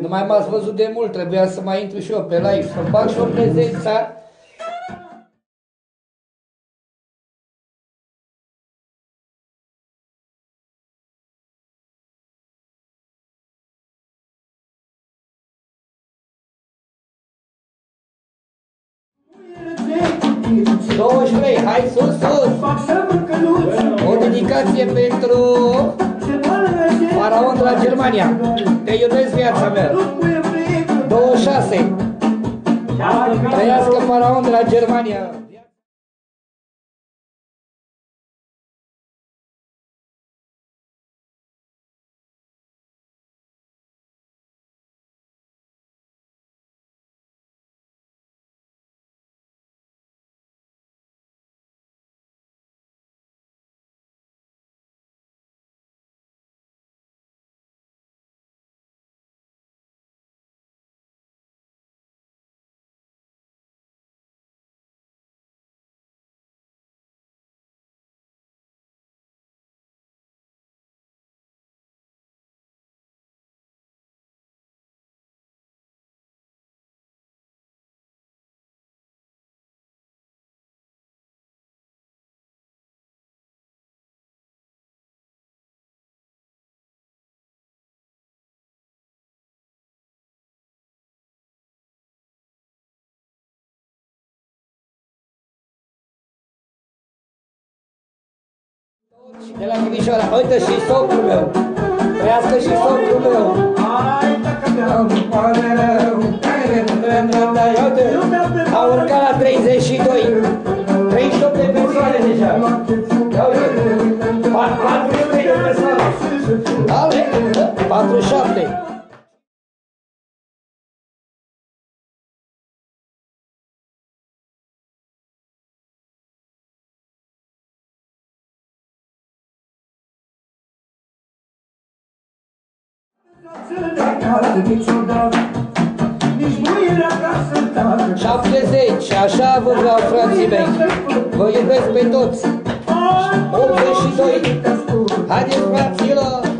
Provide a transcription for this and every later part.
Nu mai m-ați văzut de mult, trebuia să mai intru și eu pe live, să fac și o prezența. trei, hai sus, sus! O dedicație pentru Faraon de la Germania. Te iubesc viața mea. 26. Trăiască Faraon de la Germania. De la Timișoara. Uite și socrul meu. Trăiască și socrul meu. Uite, a urcat la 32. 38 de persoane deja. Ia uite, 43 de persoane. Ale, 47. Șaptezeci, așa vă vreau, frații mei. Vă iubesc pe toți. 82. Haideți, fraților!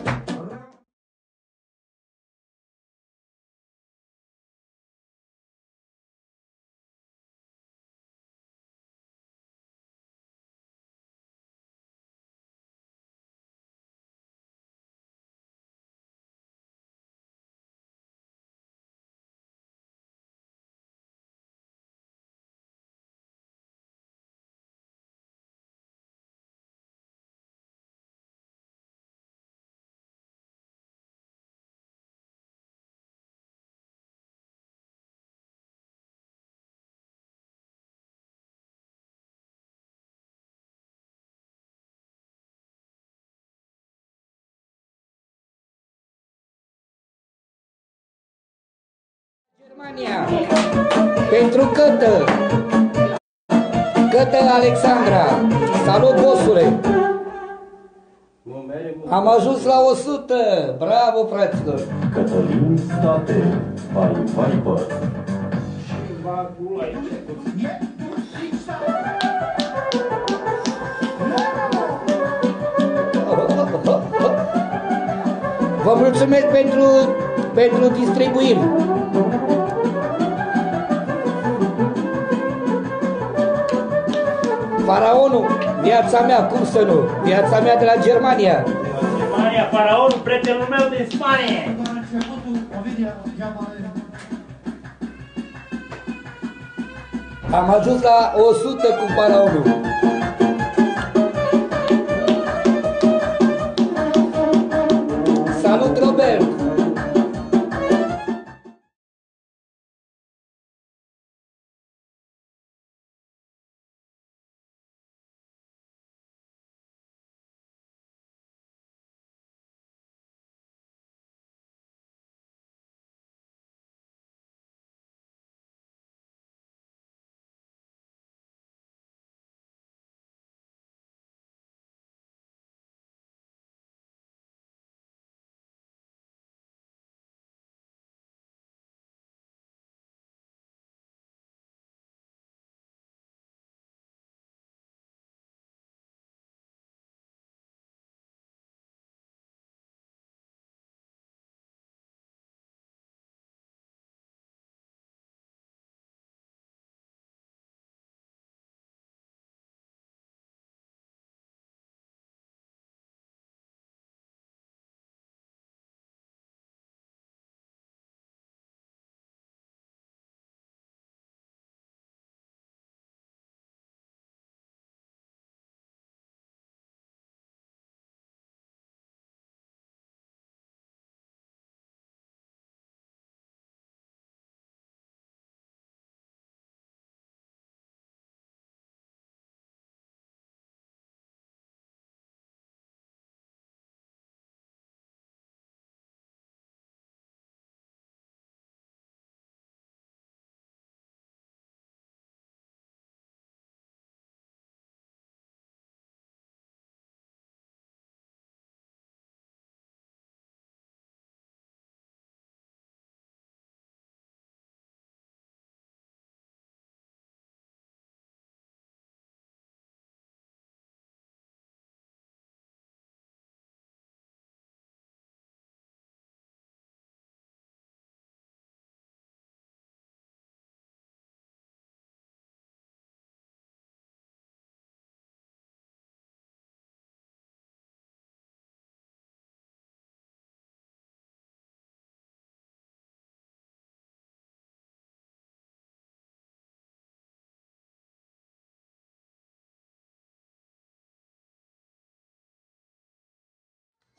Germania pentru Cătă. Cătă Alexandra. Salut, bosule. Am ajuns la 100 Bravo, fraților. Cătălin State by Viper Vă mulțumesc pentru, pentru distribuim. Faraonul, viața mea, cum să nu? Viața mea de la Germania. Germania, faraonul, prietenul meu din Spania. Am ajuns la 100 cu faraonul. Salut, Robert!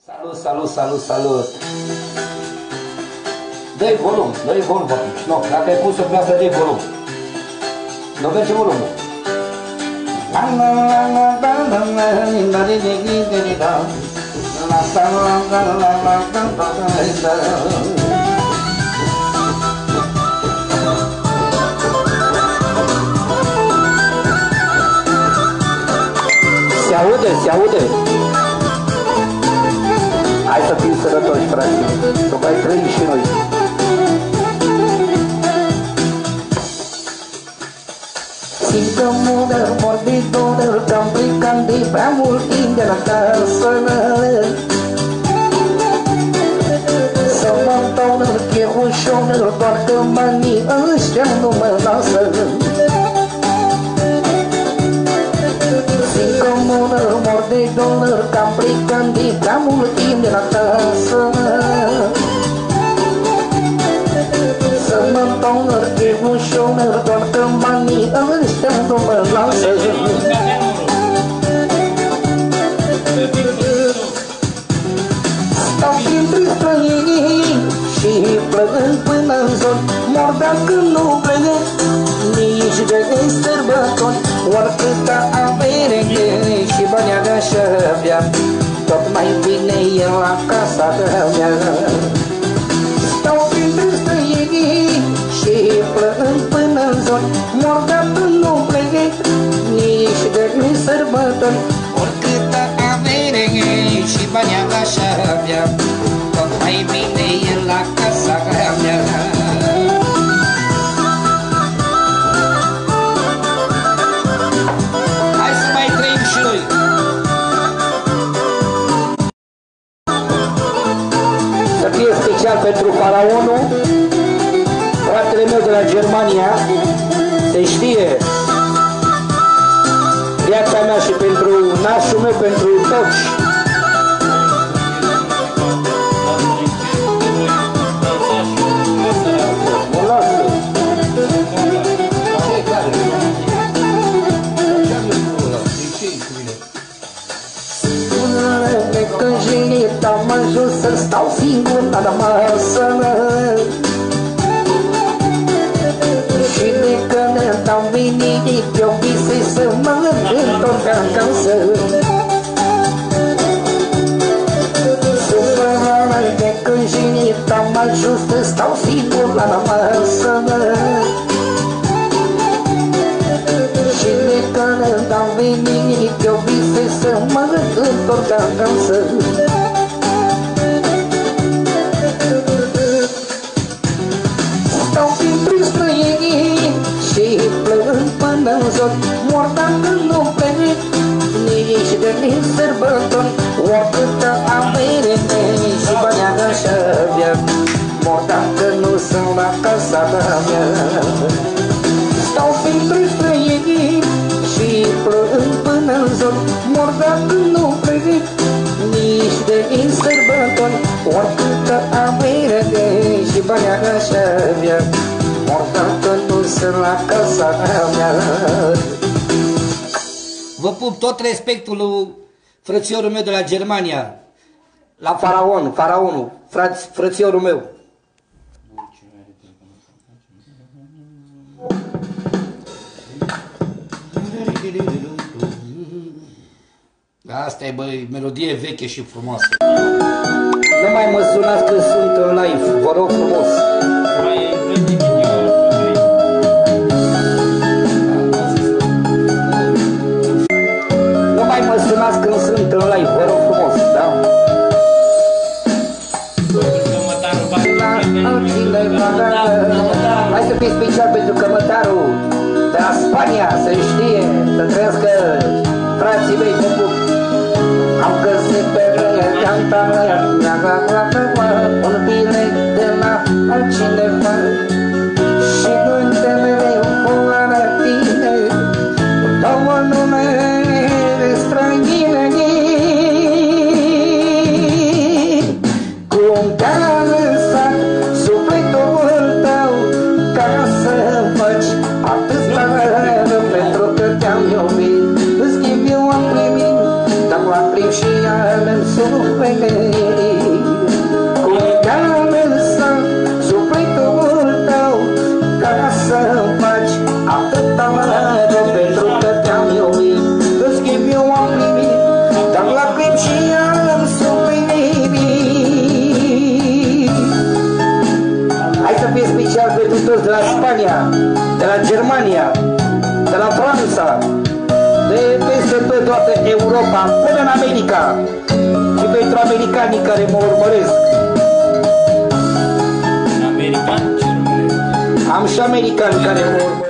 Salut, salut, salut, salut! Dă-i volum, dă-i volum, bă. Nu, dacă ai pus-o vrea să dai volum. Nu merge volumul. Se aude, se aude. Fim sănătoși, frate. Să mai trăim și noi. Simt că mudă, mor de dolă, că-am plecat de prea mult timp de la casă. Să mă întorc, e ușor, doar că banii ăștia nu mă lasă. Simt că mudă, mor de dolă, că-am plecat de prea mult timp de la casă. Să mă întorc, e ușor, doar că banii ăștia nu mă lasă. Stau printre străini și plăgând până în zon Mor dacă nu plec nici de sărbători Oricâta avere și banii aș avea. Tot mai bine e la casa mea Stau printre străini și plăgând până în zon Mor dacă nu plec nici de sărbători. Oricâta avere și banii aș avea. Tot mai bine pentru faraonul Fratele meu de la Germania Se știe. Viața mea și pentru nașul meu, pentru toți să stau singur la masă Și de când am venit eu visei să mă întorc acasă. Supărare de când jenit am ajuns să stau singur la masă Și de când am venit eu visei să mă întorc acasă nici de nici sărbători Oricâtă avere și banii aș avea Mor dacă nu sunt la casa mea. Stau printre străini și plâng până în zon Mor dacă nu plec nici de nici sărbători Oricâtă avere și banii aș avea Mor dacă nu sunt la casa mea Vă pup tot respectul lui frățiorul meu de la Germania, la faraon, faraonul, fraț, frățiorul meu. Asta e, băi, melodie veche și frumoasă. Nu mai mă sunați când sunt în live, vă rog frumos. Mai când sunt în live, vă rog frumos, da? Cămătarul va Hai să fie special pentru care mă urmăresc. American, Am și americani care mă urmăresc.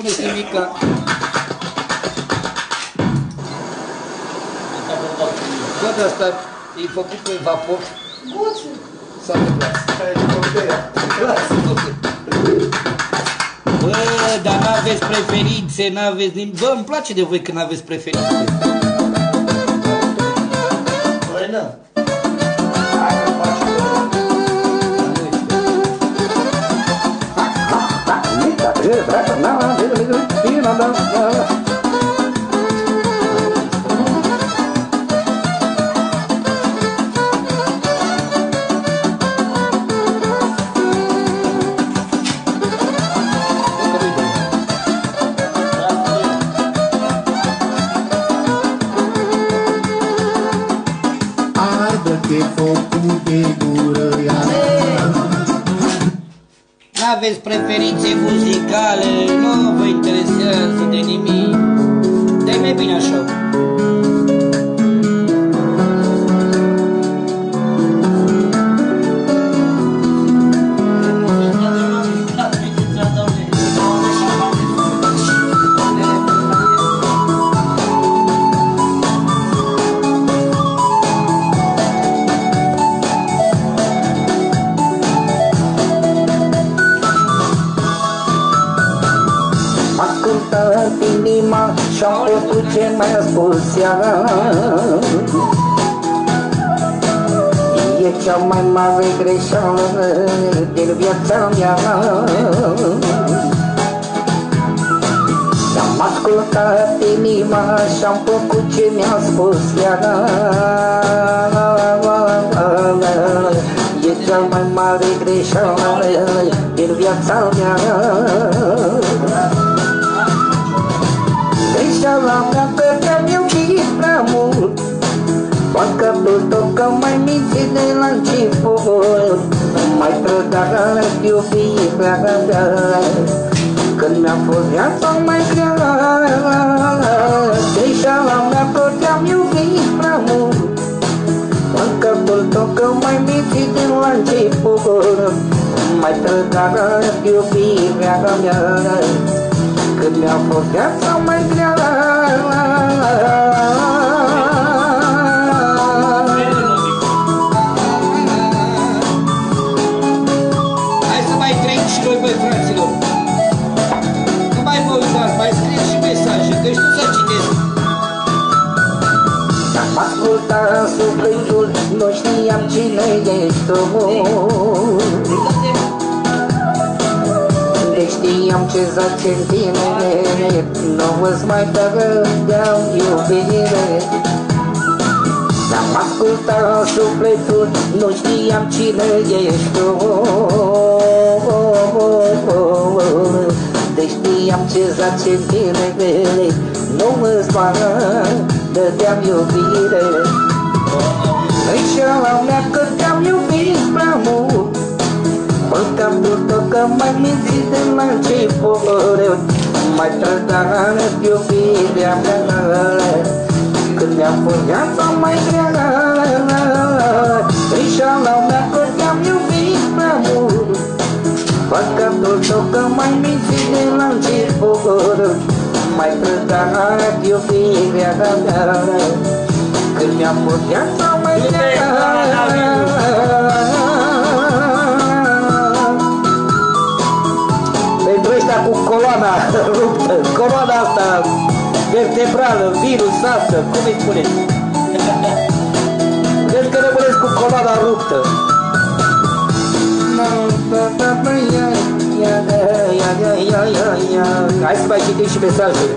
puneți nimic la... Bă, asta e făcut pe vapor. Goțul. S-a întâmplat. Bă, dar n-aveți preferințe, n-aveți nimic. Bă, îmi place de voi că n-aveți preferințe. Bă, nu. gözüm inanamam aveți preferințe muzicale, nu vă interesează de nimic. Dă-i mai bine așa. Cea mai mare greșeală din viața mea. Și-am ascultat inima și-am făcut ce mi-a spus ea. E cea mai mare greșeală din viața mea de la început. Mai trădat iubirea mea Când mi-a fost viața mai grea Greșeala mea că te-am iubit prea mult. Parcă tot că mai mințit de la început. Mai trădat iubirea mea Când mi-a fost viața știam cine ești tu De știam ce zace în tine Nu îți mai dădeam iubire. Am ascultat sufletul, nu știam cine ești tu. De știam ce zace în tine Nu îți mai dădeam iubire Greșeala mea că te-am iubit prea mult. Mâncam tot că mai mințit de la început Mai trădat iubirea mea Când mi-a fost viața mai grea Greșeala mea că te-am iubit prea mult. Mâncam tot că mai mințit de la început Mai trădat iubirea mea Când mi-a fost viața mai grea pentru ăștia cu coloana ruptă, coloana asta vertebrală, virusată, cum îi spuneți? Vezi că rămâneți cu coloana ruptă. Hai să mai citim și mesajele.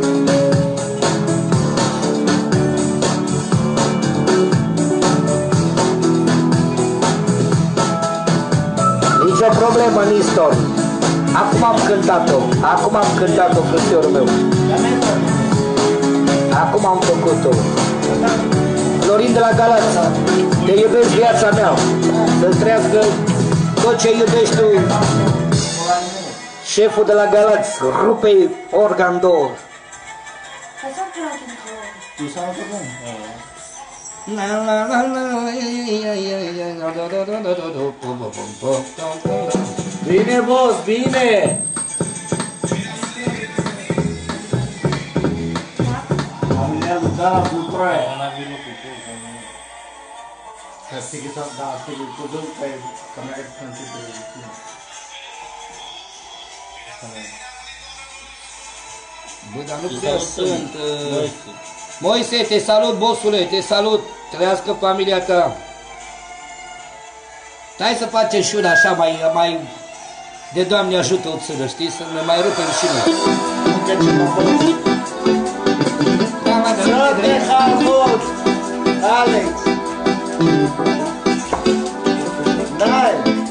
Problemă, Nistor. Acum am cântat-o. Acum am cântat-o, frățiorul meu. Acum am făcut-o. Florin de la Galați, te iubesc viața mea. Să-ți trăiască tot ce iubești tu. Șeful de la Galați, rupe organ două. La la la Vine vos, vine. A mulher Câmera de kamera nanti tu. Bă, dar nu prea sunt... uh, Moise, te salut, bossule, te salut. Trăiască familia ta. Hai să facem și una așa mai, mai de Doamne ajută o țără, știi? Să ne mai rupem și noi. Să te harmut! Alex! Dai!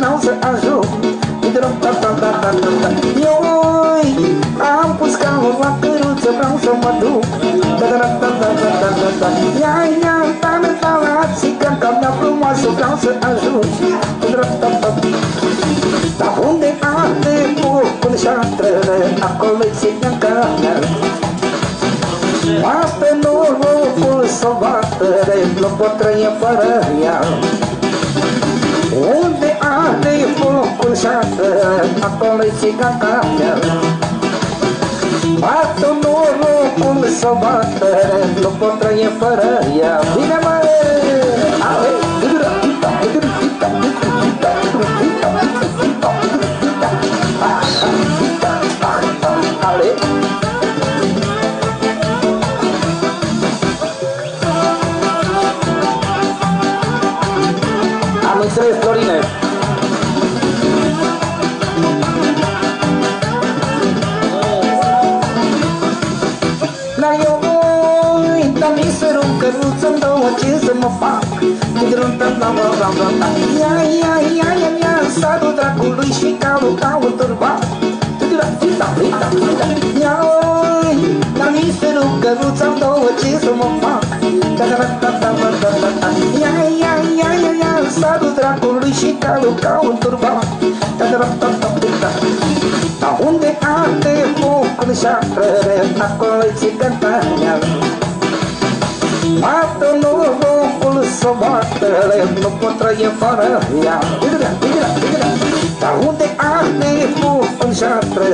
Não se ajuda drum, ta ta ta ta ta ta Eu am pus calul la căruță, vreau să mă duc. Ta ta ta ta ta ta ta ta Ia, ia, da, ta me ta la țiganca mea frumoasă, vreau să ajung. Ta ta ta ta ta unde arde focul și atrănă, acolo-i țiganca mea Poate norocul să o bată, de nu pot trăi fără ea. Unde șatră, acolo-i țiganca mea. Bată norocul să bată, nu pot trăi fără ea. Bine mă! Ale! Ale! Am Tidrum tam tam tam tam tam tam Ia, ia, ia, ia, ia, satul dracului și calul ca un turbat Tidrum tam tam tam tam tam Ia, oi, dar mi se rup căruță-mi două ce să mă fac. Tidrum tam tam tam tam tam tam Ia, ia, ia, ia, ia, satul dracului și calul ca un turbat Tidrum tam tam tam tam Dar unde arde focul și-atră, acolo-i țigăntania Mată norocul să bată, nu pot trăi fără ea Digă-dea, digă-dea, digă-dea Dar unde arde focul și-atră,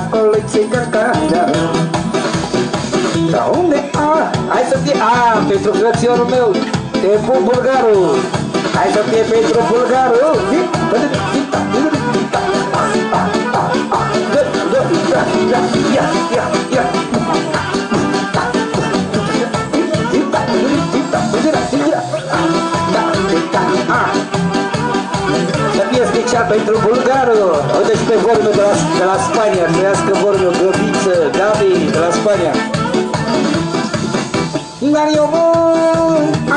acolo-i țigăntania Dar unde a... Hai să fie... A, pentru frățiorul meu, te pup bulgarul Hai să fie pentru bulgarul Să pentru bulgarul. Uite și pe vorbiul de la, de la Spania. Trăiască vorbiul Găbiță, Gabi de la Spania. Dar eu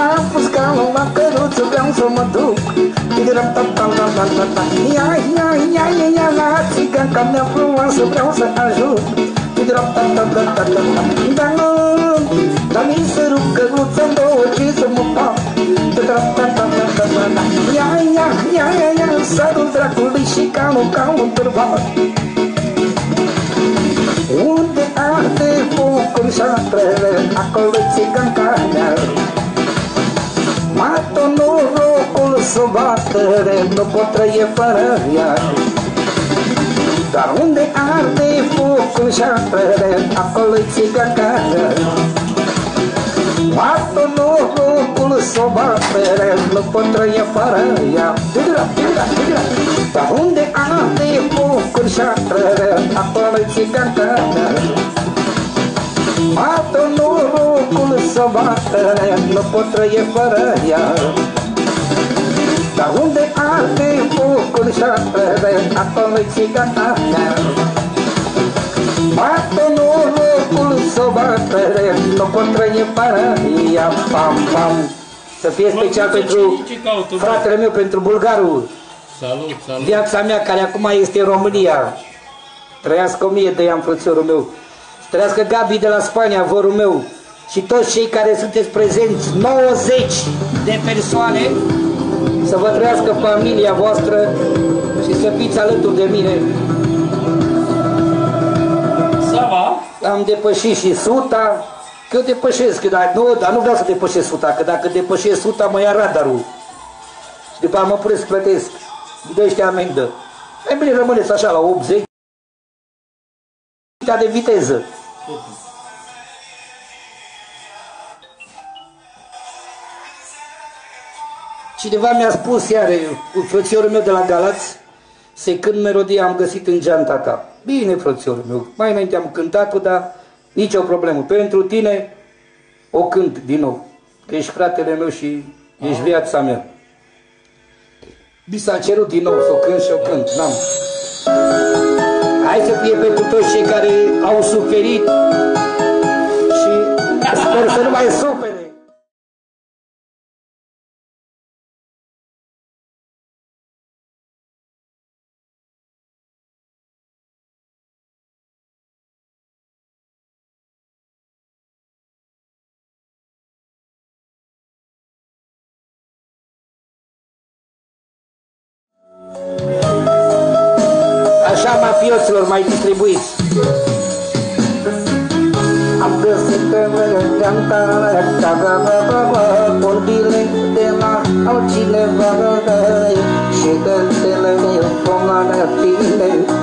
am pus calul la căruță Vreau să mă duc. Tigram tam tam tam tam tam tam Ia, ia, ia, ia, ia La țiganca mea frumoasă Vreau să ajut. Tigram dracului și calul ca un bărbat unde arde focul și-atrele, acolo țiganca mea. Mată norocul să bată, nu pot trăi fără ea. Dar unde arde focul și-atrele, acolo-i țiganca mea. Mată norocul să bată, nu pot trăi fără ea. Digă-da, digă-da, digă-da. Dar unde arde focul și-atrele, acolo-i țiganca mea. Mată norocul să bată, nu pot trăi fără ea. Dar unde arde focul și-atrele, acolo-i țiganca mea. Bată norocul să bată, nu pot trăi fără ea. Pam, pam. Să fie special pentru Ce caută, bă? fratele meu, pentru bulgarul. Salut, salut. Viața mea care acum este în România. Trăiască o mie de ani, frățiorul meu. Trăiască Gabi de la Spania, vorul meu. Și toți cei care sunteți prezenți, 90 de persoane, să vă trăiască familia voastră și să fiți alături de mine. Ça va? Am depășit și suta, că eu depășesc, că dar, nu, dar nu vreau să depășesc suta, că dacă depășesc suta mă ia radarul. Și după aia mă pune să plătesc. Îmi dă ăștia amendă. Mai bine rămâneți așa la 80 de viteză. Cineva mi-a spus iar, cu frățiorul meu de la Galați, se cânt melodia am găsit în geanta ta. Bine, frățiorul meu, mai înainte am cântat-o, dar nicio problemă. Pentru tine o cânt din nou, că ești fratele meu și ești viața mea. Mi s-a cerut din nou să o cânt și o cânt, n-am. Hai să fie pentru toți cei care au suferit și sper să nu mai sufere. Mai distribuiți. Am găsit pe geanta vorbile de la altcineva și că tele pomane te-am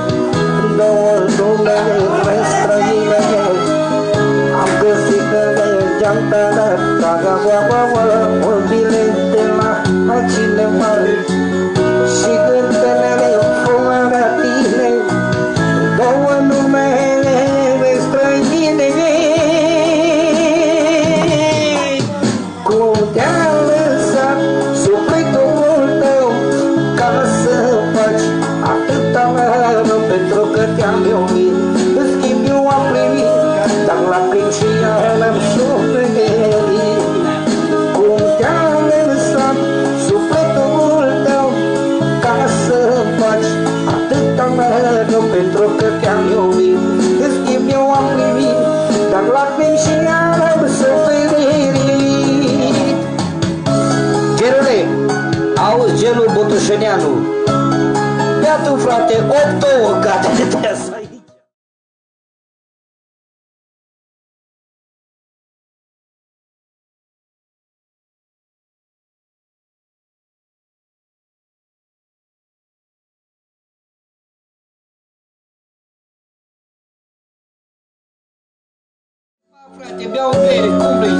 Frate, beau bere, cum vrei?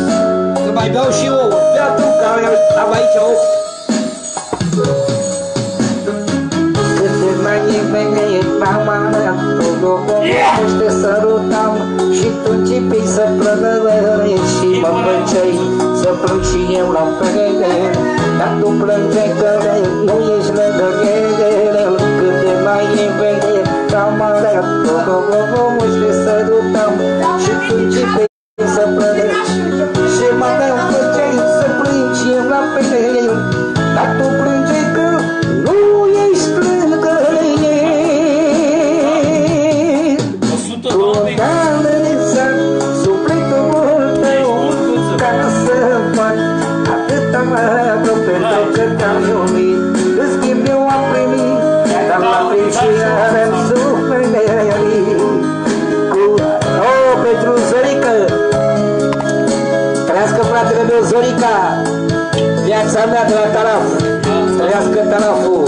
Să mai beau și eu. Ia tu, că am aici 8 Cât de mai venit mama Tu nu te sărutam Și tu începi să plănărești Și mă plângeai să plâng și eu la fel. Dar tu plângeai că nu ești lângă el. Cât de mai venit mama Tu nu te sărutam Și tu începi să Viața mea de la Taraf Trăiască Taraful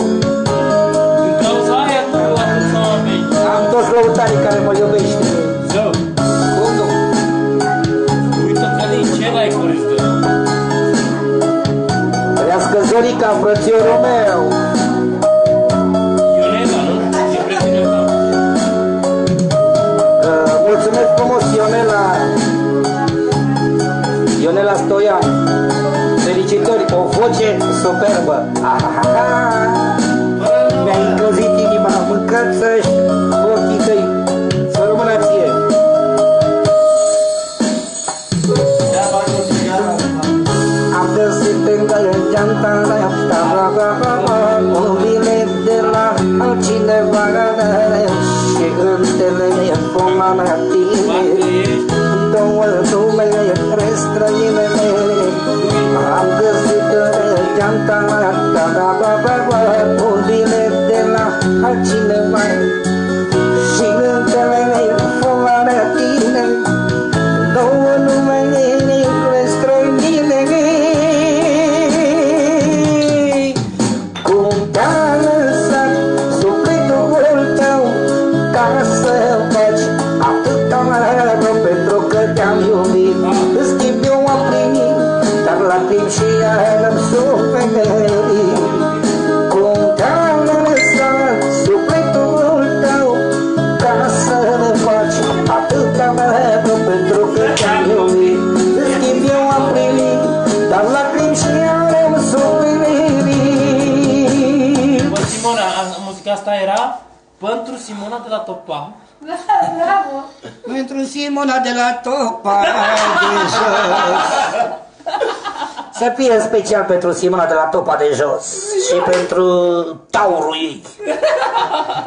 din cauza aia tu atât nu avei. Am toți lăutarii care mă iubește Zău, Cum nu? uite că din ce l-ai coristă. Trăiască Zorica, frățiorul meu Felicitări, o Simona de la Topa. Bravo! Pentru Simona de la Topa de jos Să fie special pentru Simona de la Topa de jos Și pentru taurul ei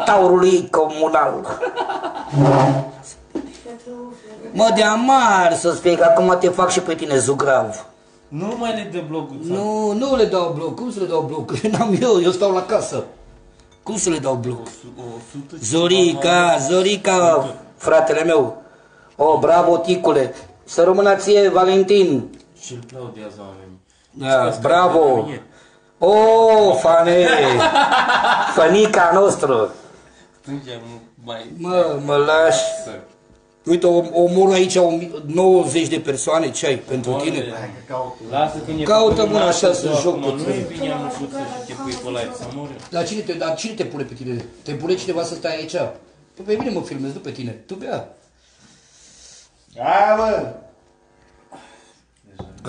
Taurul ei comunal Mă, de amar să-ți fie, că acum te fac și pe tine zugrav Nu mai le dă bloguța. Nu, nu le dau bloc. Cum să le dau bloc? N-am eu, eu stau la casă. Cum să le dau bloc? O sută și Zorica, Zorica, fratele meu. O, bravo, ticule. Să rămână ție, Valentin. Și îl plaudează oamenii. Da, bravo. O, fane Fănica nostru Strângem mai... Mă, Mă lași. Să. Uite, om- omor aici o mi- 90 de persoane, ce ai pentru tine? Lasă că ne Caută făcut mâna un așa alt să joc, joc mă, cu Nu tine. e bine amucuță și te pui pe live să mori. Dar cine te, dar cine te pune pe tine? Te pune cineva să stai aici? Păi pe mine mă filmez, nu pe tine. Tu bea. Aia, bă!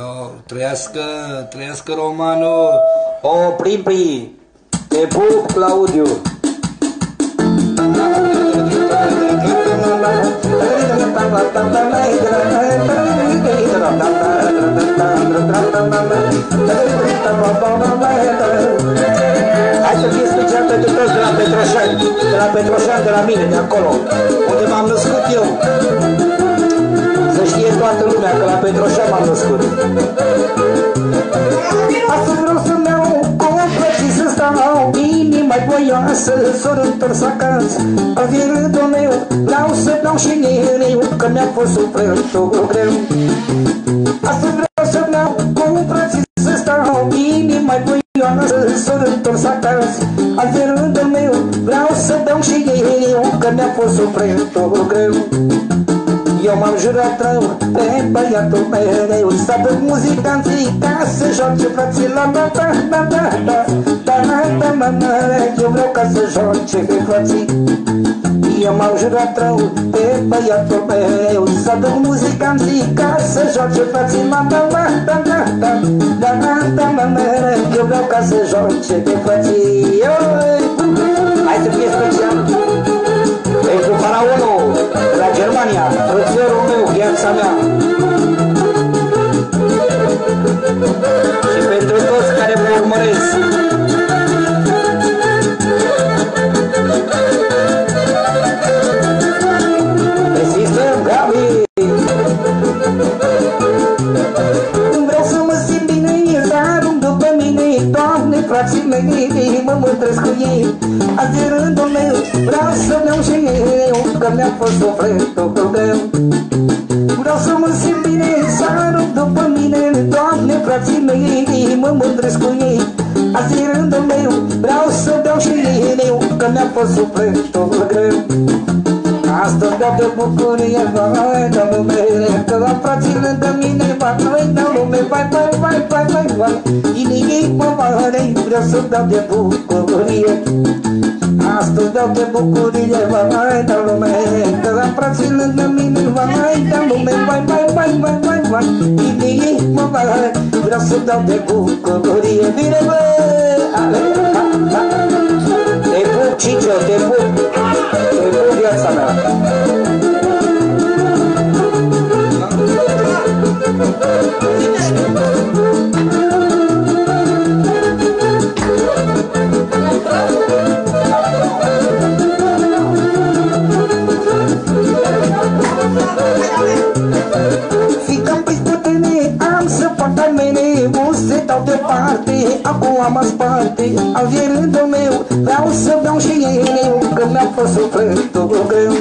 Oh, trăiască, trăiască romanul. O, Primpi Te pup, Claudiu Hai să fie special pentru toți de la Petroșani, de la Petroșani, de la mine, de acolo, unde m-am născut eu. Să știe toată lumea că la Petroșani m-am născut. Astăzi vreau să-mi inima voioasă, s-or întors acasă. Azi e rândul meu, vreau să dau și eu, că mi-a fost sufletul greu. Astăzi vreau să-mi iau complet și să stau inima voioasă, s-or întors acasă. Azi e rândul meu, vreau să dau și eu, că mi-a fost sufletul greu. Eu m-am jurat rău pe băiatul meu Să aduc muzicanții ca să joace frații la da da da da da da da da da da Eu vreau ca să joace frații Eu m-am jurat rău pe băiatul meu Să aduc muzicanții ca să joace frații la da da da da da da da da da da Eu vreau ca să joace frații Hai să fie special pentru faraonul de la Germania, frățiorul meu, viața mea. Și pentru toți care mă urmăresc. Că mi-a fost sufletul greu. Vreau să mă simt bine, să arăt după mine, Doamne, frații mei, mă mândresc cu ei. Azi e rândul meu, vreau să beau și eu, că mi-a fost sufletul greu. Astăzi beau de bucurie, vai, da lume, că la frații lângă mine, vai, da lume, vai, vai, vai, vai, vai, vai, inima mare, vreau să beau de bucurie. tu da pe bucurie, va mai da lume, te da prasile de mine, va mai da lume, vai, vai, vai, vai, vai, vai, vai, mă vai, vreau să dau de bucurie, vine, bă, ale, te pup, te pup, te pup viața mea. Thank you. Acum am sparte Azi e rândul meu, vreau să beau și eu Că mi-a fost sufletul greu.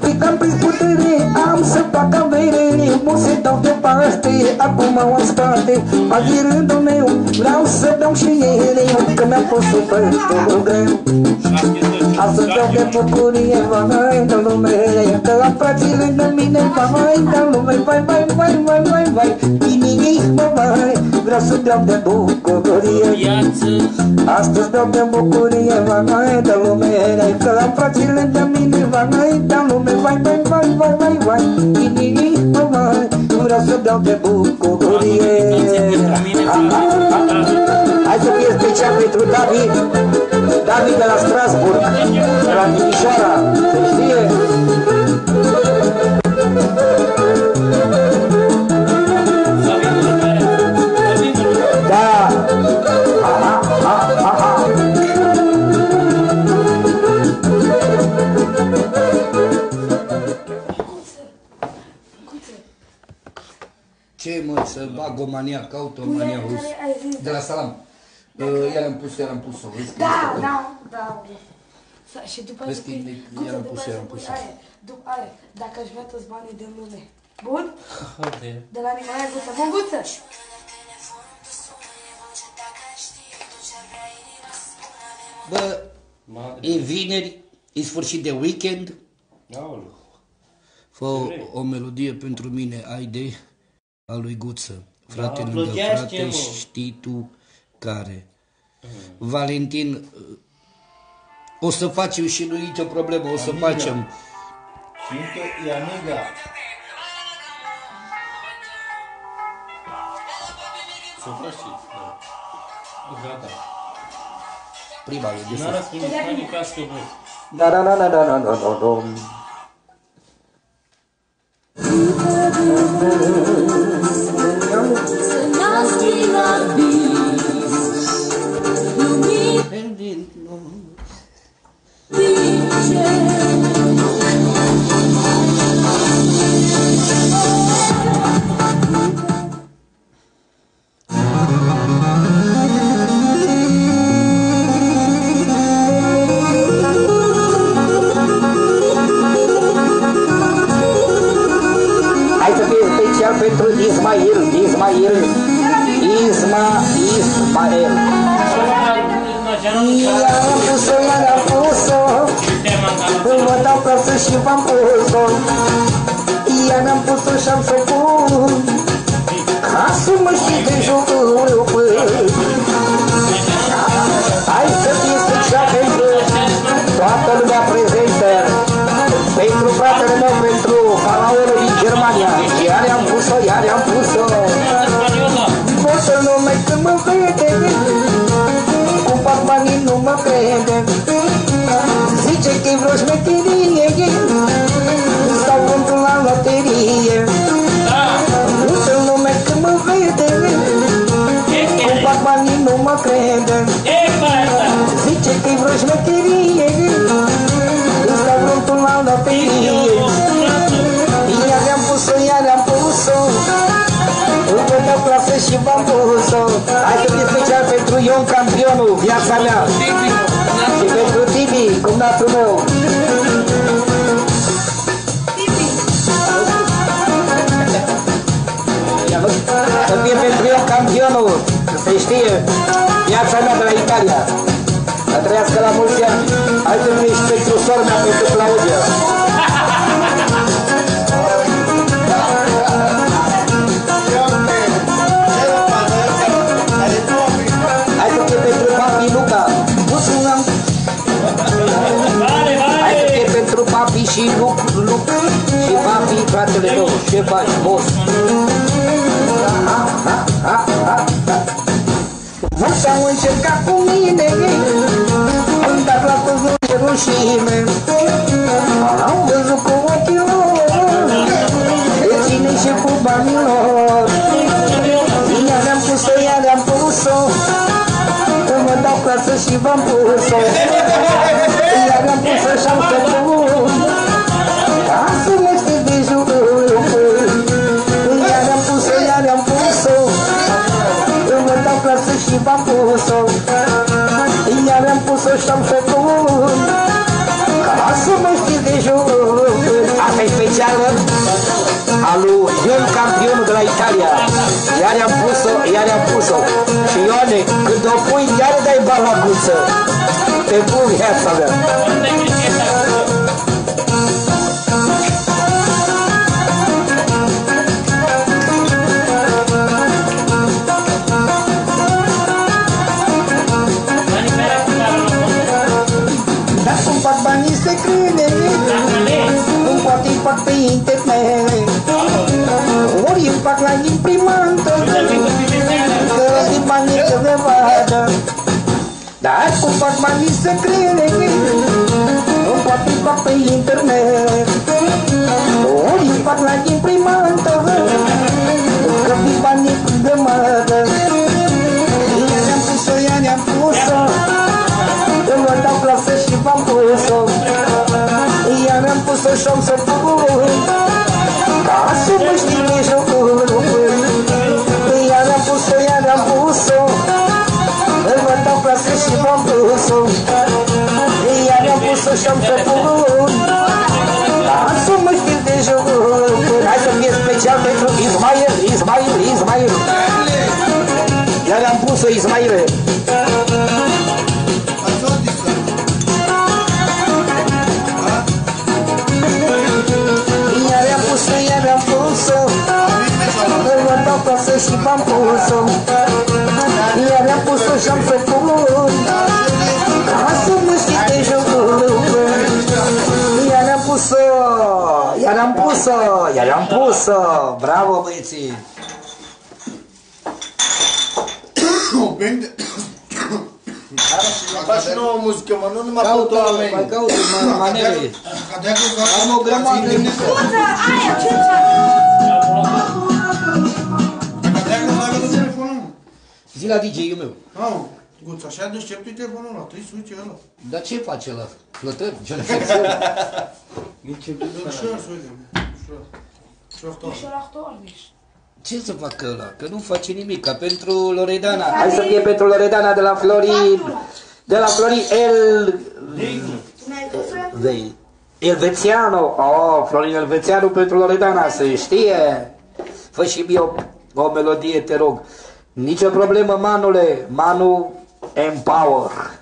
Ficam pe sputene, am să fac avere O să dau departe, acum am sparte Azi e rândul meu, vreau să beau și eu Că mi-a fost sufletul greu Astăzi beau de bucurie, vai, da lume. Că la frații lângă mine, vai, da lume. Vai, vai, vai, vai, vai, vai Inima, vai Vreau să beau de bucurie. Viață, Astăzi beau de bucurie, vai, da lume. Că la frații lângă mine, vai, da lume. Vai, vai, vai, vai, vai, vai Inima, vai Vreau să beau de bucurie. Ha, ha, ha, ha. Hai să fie special pentru David David de la Strasburg De la Timișoara Se știe Flavinul care? Flavinul. Da Ha, ha, ha, ha, ha. Ce mă, să bag o mania, caut o mania rus. De la salam. Uh, Iar am pus, iar am pus-o. Vezi că Da, este- da, da. Să- Și după aia Vezi să că pui, e- Guță, i-am după pus, aia i-am să pui pus. aia, după aia, dacă aș vrea toți banii din lume. Bun? Haide. De la Nicolae Guță. Bun, Guță? Bă, Madre. e vineri, e sfârșit de weekend. Aoleu. Fă o, o melodie pentru mine, ai de a lui Guță. Frate Da, lângă plătește, frate, mă. știi tu care. Mm. Valentin, o să facem și lui nicio problemă, o să amiga. facem. Cinto e amiga. Să faci da. Gata. Prima lui Iisus. N-a răspuns cu cască voi. Da, da, da, da, da, da, da, da, da. Să nască la bine wind vadă Dar cum fac mami să crede Nu poate fac pe internet. Unii fac la imprimantă Că vii banii cu grămadă. I-am pus-o, ea ne-am pus-o. Îmi o dau clasă și v-am pus-o. Ea mi-am pus-o și-am să pun chão pra pulo Assumas que deixo Nessa minha especial dentro Ismael, Ismael, Ismael. Yarambuso Ismael. Yarambuso, Yarambuso Eu ando pra ser chimambuso Yarambuso, Jampé Pulou pusă! Iar i-am pusă! Bravo, băieții! Bine! Faci nouă muzică, mă, nu numai caută oameni. Mai caută, mă, manele. Am o grămadă de muzică. Scuza, aia, ce Zi la DJ-ul meu. Au, Guț, așa deștept telefonul ăla, trebuie să uite ăla. Dar ce face ăla? Flotări? Johnny Nici ce ce să facă ăla? Că nu face nimic, ca pentru Loredana. Hai să fie pentru Loredana de la Florin, de la Florin El... Ne-ai dus să... Vei. Elvețiano, oh, Florin Elvețianu pentru Loredana, să știe. Fă și mie o, o melodie, te rog. Nicio problemă, Manule, Manu Empower.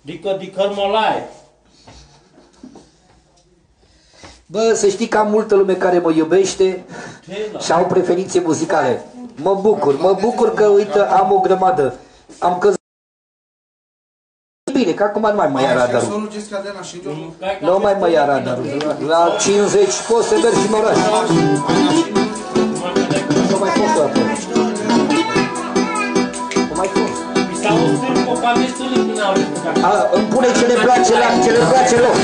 Dică, dică, molai. Bă, să știi că am multă lume care mă iubește Ce la? și au preferințe muzicale. Mă bucur, mă bucur că, uite, am o grămadă. Am căzut bine, că acum nu mai mă ia radarul. Solul Jessica Dena și John. Nu mai mă ia radarul. La 50 poți să mergi în oraș. Nu mai fost la fel. Nu mai fost. Mi s-a uspit cu camistul din aur. A, îmi pune ce le place la ce le place lor.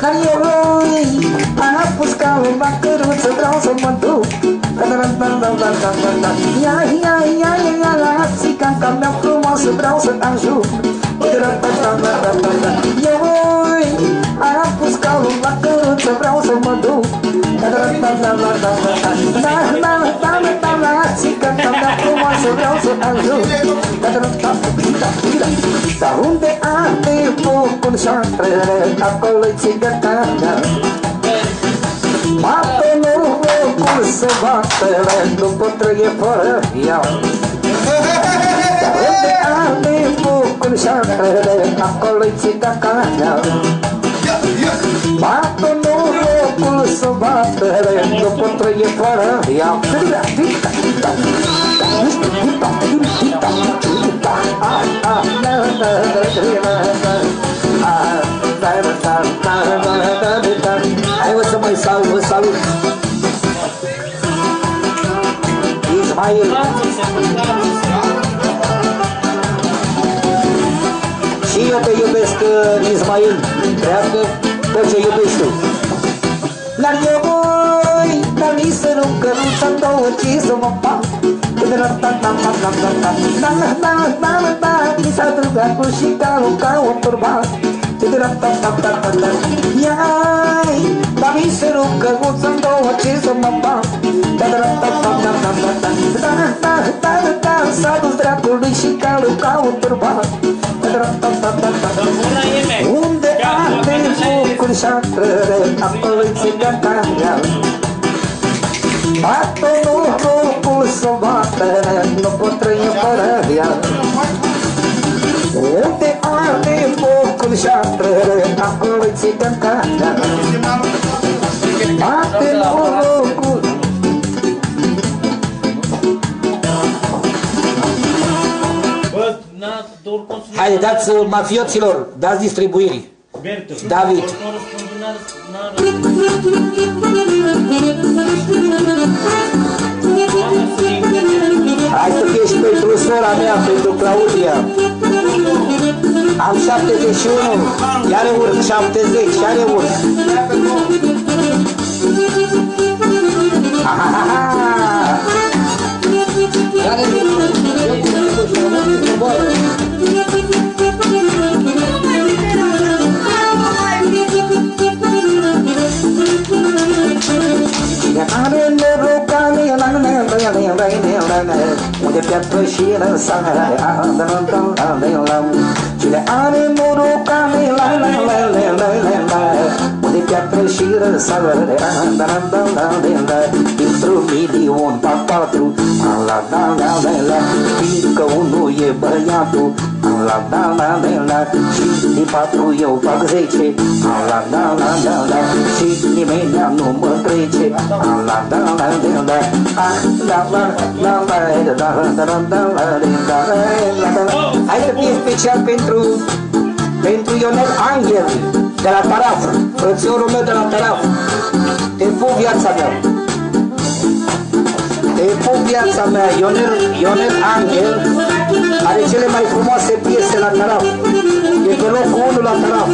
Carinha, mãe, para buscar o vaqueiro, você trouxe o manduca. Duc Ia, ia, ia, ia, la țicanca mea frumoasă, vreau să ajung Eu am pus calul la căruță, vreau să mă duc Da, da, da, da, da, la țicanca mea frumoasă, vreau să ajung Da, da, da, da, da, Dar unde arde focul șantrele, acolo-i țiganca mea Bate norocul să bată, nu pot trăie fără ea Unde arde focul șantrele, acolo-i țiganca mea Bate norocul să bată, nu pot trăie fără ea Hai mă să mai salut, vă salut Ismail. Și eu te iubesc, uh, Ismail. Treacă tot ce iubești tu. Dar eu voi, dar mi se nu căruța două ce să mă fac. Mi s-a trugat cu și calul ca un turbat Iai, rup căruță în două ce să mă pas S-a dus dreaptului și calul ca un turbat Unde arde focul și acrăre Acolo țigă cangal Atunci rupul să bată Nu pot trăi fără viață Unde arde focul și acrăre Acolo țigă cangal Bate norocul Bă, n-a, doar consum. Haide, dați uh, mafioților, dați distribuirii Bertă. David. Doar răspunsul n-a- n-a- Hai să fie și pentru sora mea, pentru Claudia. Am 71, iar urc 70, iar urc. Thank you. the the the the Dintr-un milion pa patru, la da la la la, fiindcă unul e băiatul, la da la la la, și din patru eu fac zece, la da la la la, și nimeni nu mă trece, la da la la la, ah la la la la la la la la la la la la Hai să fie special pentru pentru Ionel Angel de la Taraf, frățiorul meu de la Taraf. Te pup viața mea. Te pup viața mea, Ionel, Ionel Angel are cele mai frumoase piese la taraf. E pe locul 1 la taraf.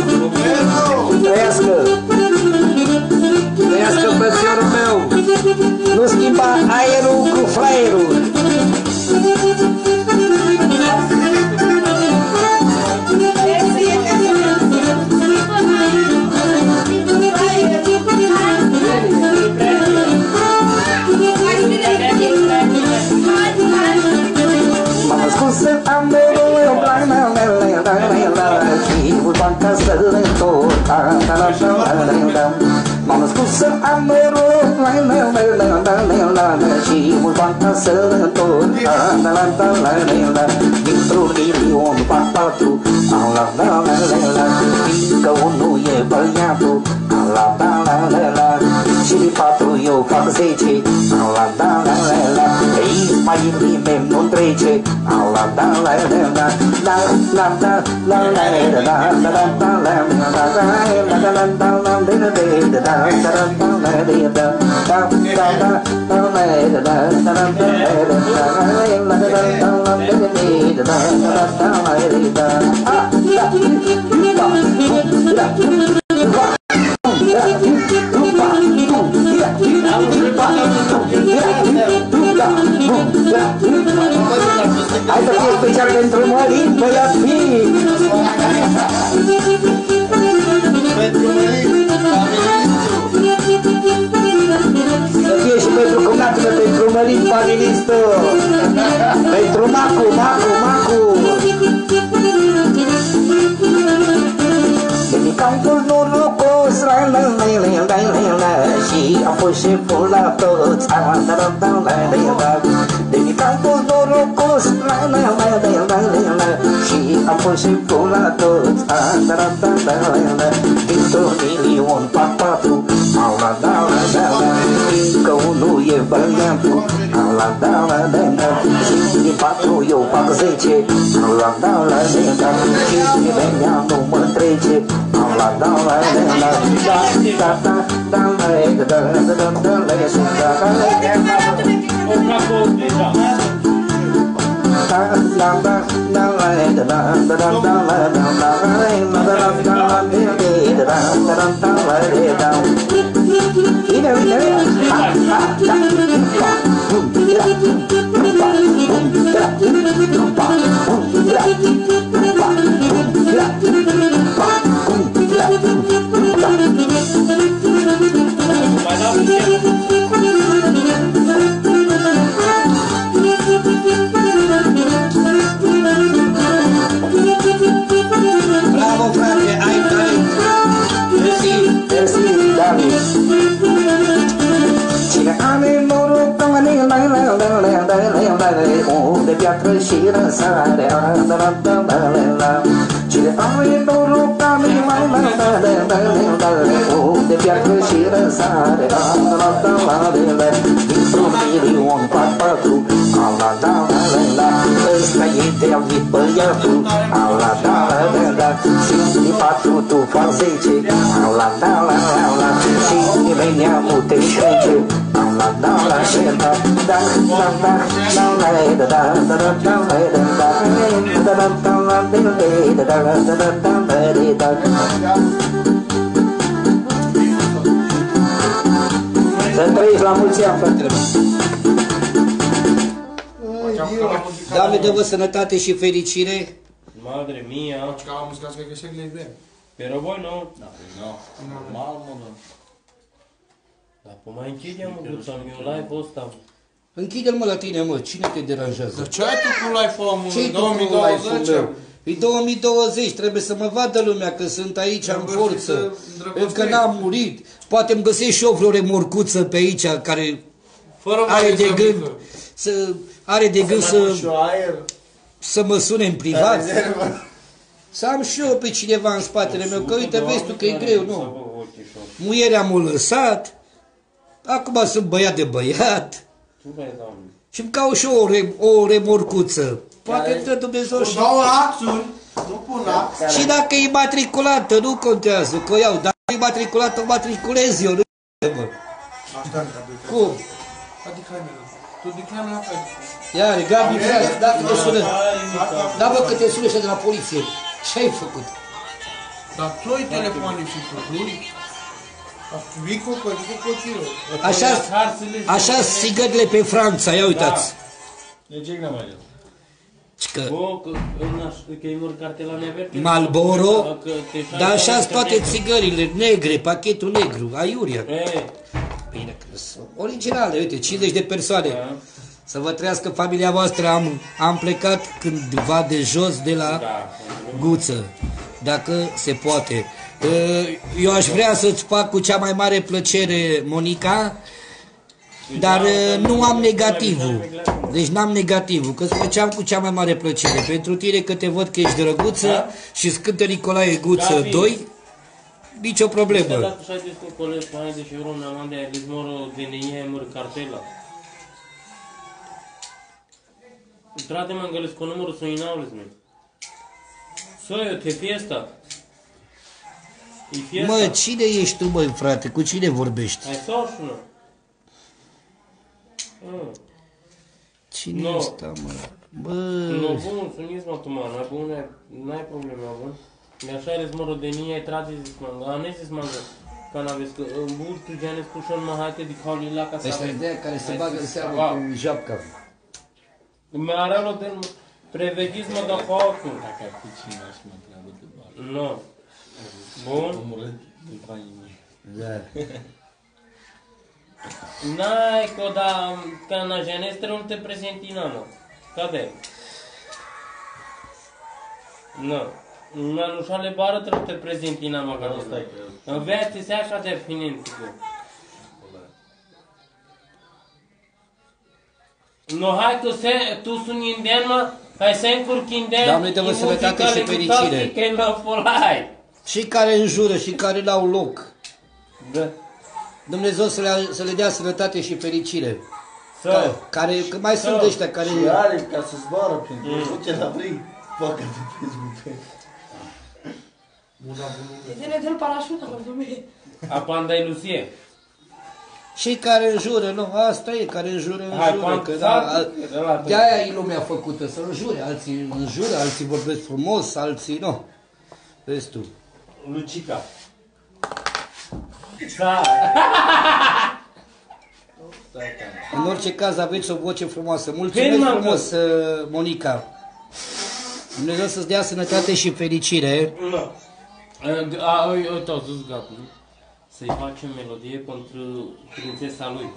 Trăiască! Trăiască frățiorul meu! Nu schimba aerul cu fraierul! La la la la la. road, she would want to sell the door. Intro, give you on the papa too. I'll love the lala, go no, yeah, but yeah, too. I'll love the lala. Ei mai nimeni nu trece La da la la la la la la la la la la la la la la Hai să Ahí te quiero escuchar dentro de Marín, voy así. Ești pentru cumnat, pentru mărin, familistul, pentru macu, macu, macu. A fost șeful la toți, la la la la la la la Dedicantul norocos, la la la la la la la Și a fost șeful la toți, la la la la la la la Dintr-un milion fac patru, la la la la la la Fiindcă unul e băiatul, la la la la la la Și din patru eu fac zece, la la la la la la Și nimeni nu mă trece, la Chị là ai mê mô đô, tông anh đi, lấy lấy lấy lấy lấy lấy lấy lấy de piatră și răsarea da, da, da, da, da. Cine are dorul ca mine mai da, da, da, da, da, da. de piatră și răsare da, da, da, da, da, da. Dintr-un milion fac patru a la da, da, da, da. Ăsta e de-al e băiatul a la da, da, da, da. Și din patru tu fac zece a da, da, da da la. Și nimeni nu te știe la da la da da da da da la da da da da da la da da da da da la da da da da da da la da Să trăiești la mulți ani, fratele meu! David, dă-vă sănătate și fericire! Madre mía! Ca la muscat, cred că se gândește. Pero bueno, da, păi no, normal, mă, dar păi mai închidem guța meu live-ul ăsta. Închide-l mă la tine, mă, cine te deranjează? Dar ce ai tu cu live-ul ăla, mă, Ce-i în tu cu live-ul 2020? meu? E 2020, trebuie să mă vadă lumea că sunt aici în Trebuie forță. să îndrăgostești. Încă n-am murit. Poate îmi găsesc și o vreo remorcuță pe aici care Fără are de valiză gând mică. să are de gând să, Și aer. să mă sune în privat. Rezervă. Să am și eu pe cineva în spatele meu, că uite, vezi tu că e greu, Să nu? vă ochișor. Muierea m-a lăsat, acum sunt băiat de băiat Tu vei, doamne. și îmi caut și eu o, re, o remorcuță. Poate îmi dă Dumnezeu Cu și... două axuri, nu pun ax. Și dacă e matriculată, nu contează, că o iau. Dacă e matriculată, o matriculez eu, nu mă. Asta nu trebuie. Cum? Adică ai mea. Tu declam la pe. Iar, Gabi, frate, dacă te sună. Da, bă, că te sună ăștia de la poliție. Ce ai făcut? Dar tu ai telefoane și tu, Așa, așa sigările pe Franța, ia uitați. De ce nu mai Că Bă, că în aș- că e mor cartela neverte. Malboro, Că te șai dar așa pe toate negru. țigările negre, pachetul negru, aiuria. E, Bine că sunt originale, uite, 50 de persoane. da, Să vă trăiască familia voastră, am, am plecat cândva de jos de la da. Guță, dacă se poate. Uh, Eu aș vrea să-ți fac cu cea mai mare plăcere, Monica, dar uh, nu am negativul. Deci n-am negativul, că îți făceam cu cea mai mare plăcere. Pentru tine că te văd că ești drăguță și scântă Nicolae Guță Gabi. 2, nicio Te problemă. dat 60 cu colegi, 40 euro na mande, eles moro DNI, mor cartela. Trate mă înțeles cu numărul să inaules, mă. Soio, te fiesta. E fiesta. Mă, cine ești tu, măi, frate? Cu cine vorbești? Ai soșnă. Mm. Cine Nu. ești, ăsta, mă? Bă, No bun, sunt nici mă tu mă, n-ai bune, n-ai probleme, bun. De așa eres moro DNI, ai trate zis mă, a ne zis mă, că n-aveți, că în bur tu gene spușon mă, haite de cauli la ca să Ăsta e aveți. de care se Hai bagă să- în seamă Wow. cu japca. Mereu de preveghiți mă de focu. Dacă ar fi cine aș mă întreabă de bani. Nu. Bun. Omorât de banii mei. Da. N-ai că da, că na genestre nu te prezenti na, mă. Cade. Nu. Na nu șale bară trebuie te prezenti na, mă, că Stai că În vesti se așa de finit. No, hai tu se, tu sunt indian, mă, hai să încurc indian. Doamne, dă-vă e sănătate muzica și lui fericire. Gustavo, Că e la folai. Și care înjură și care n-au loc. Da. Dumnezeu să le, să le dea sănătate și fericire. Să. Ca, care, că mai sunt Să. ăștia care... Și are ca să zboară prin mm. ce la vrei, facă de Facebook. Zine del parașută, mă, dumne. Apanda e Lucie. Și care înjură, nu, asta e, care înjură, Hai, înjură. pan- Că, da, fac- al- ăla- de-aia e lumea făcută, să înjure, alții înjură, alții vorbesc frumos, alții nu. Vezi tu. Lucica. Da. În orice caz aveți o voce frumoasă. Mulțumesc Bine, mă, frumos, uh, Monica. Dumnezeu să-ți dea sănătate și fericire. Nu. A, uite, uite, au zis gata. nu? Să-i facem melodie pentru prințesa lui.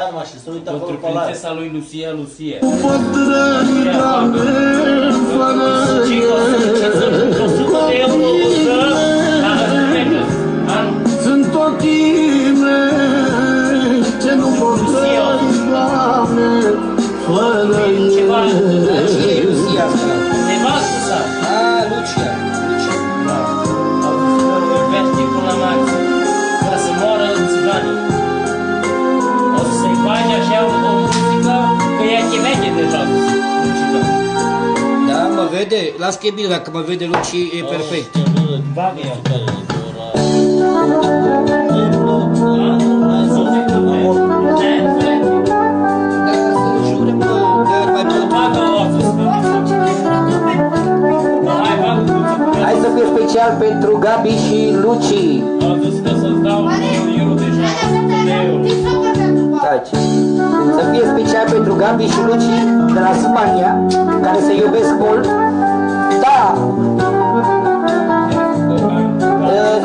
Dar mă, și să uită Pentru acolo pe la prințesa lui Lucia Lucia. Sunt vede? Las că e bine, dacă mă vede Luci, e perfect. Bagă ea. Da, să înjure, mă, dar mai pot. Hai să fie special pentru Gabi și Luci. Taci. Să fie special pentru Gabi și Luci de la Spania, care se iubesc mult. Da! Uh,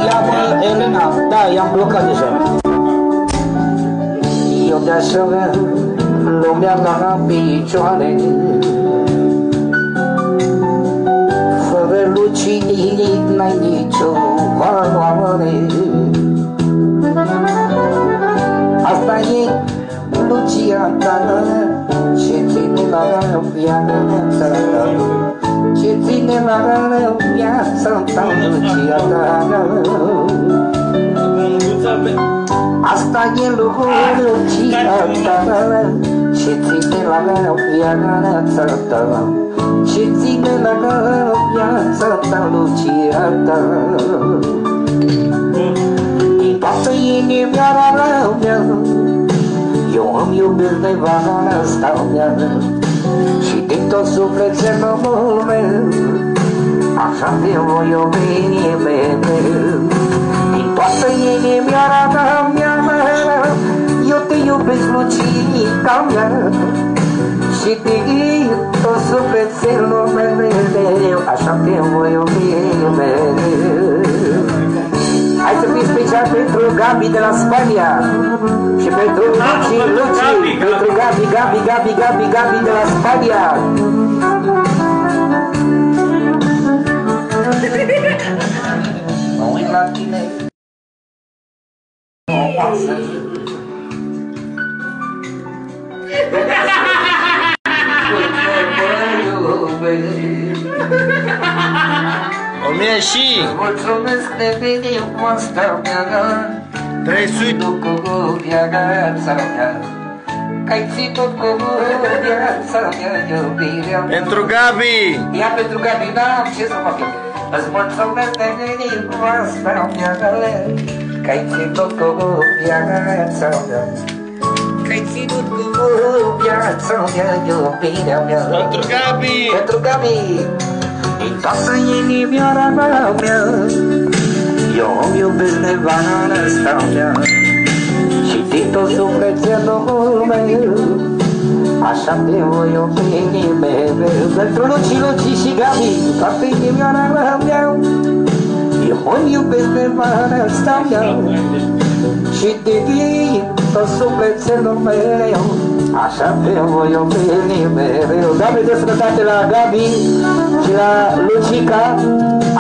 I-am, uh, Elena, da, i-am blocat deja. Eu de-aș avea lumea la picioare Fără Luci n-ai nicio valoare Asta e Lucia ta Ce ține la viața ta Ce ține la viața ta Lucia ta. Asta e Lucia ta. Ce ține la viața ta. Ce ține la viața ta Lucia ta. Din toată inima inimioara mea Eu îmi iubesc nevasta mea Și din tot sufletul meu Așa te voi iubi mereu Din toată inimioara mea Eu te iubesc, Lucica mea. Și din tot sufletul meu. Așa te voi iubi mereu Hai să fii special pentru Gabi de la Spania. Și pentru Luci, Luci Pentru Gabi, Gabi, Gabi, Gabi, Gabi de la Spania. Mă uit la tine. Frumoasă O mie și? Mulțumesc de nevasta mea 300 Duc cu viața mea. Că-ai ținut cu viața mea Iubirea mea. Pentru Gabi. Ia pentru Gabi, n-am ce să fac. Eu Îți mulțumesc de nevasta mea Că-ai ținut cu viața mea. Că-ai ținut cu viața mea Iubirea mea. Pentru Gabi. Pentru Gabi Din toată inimioara mea Eu îmi iubesc nevasta mea Și din tot sufletul meu Așa te voi iubi mereu Pentru Luci, Luci și Gabi Toată inimioara mea Eu îmi iubesc nevasta mea și din tot sufletul meu Așa te voi iubi mereu. Doamne de sănătate la Gabi și la Lucica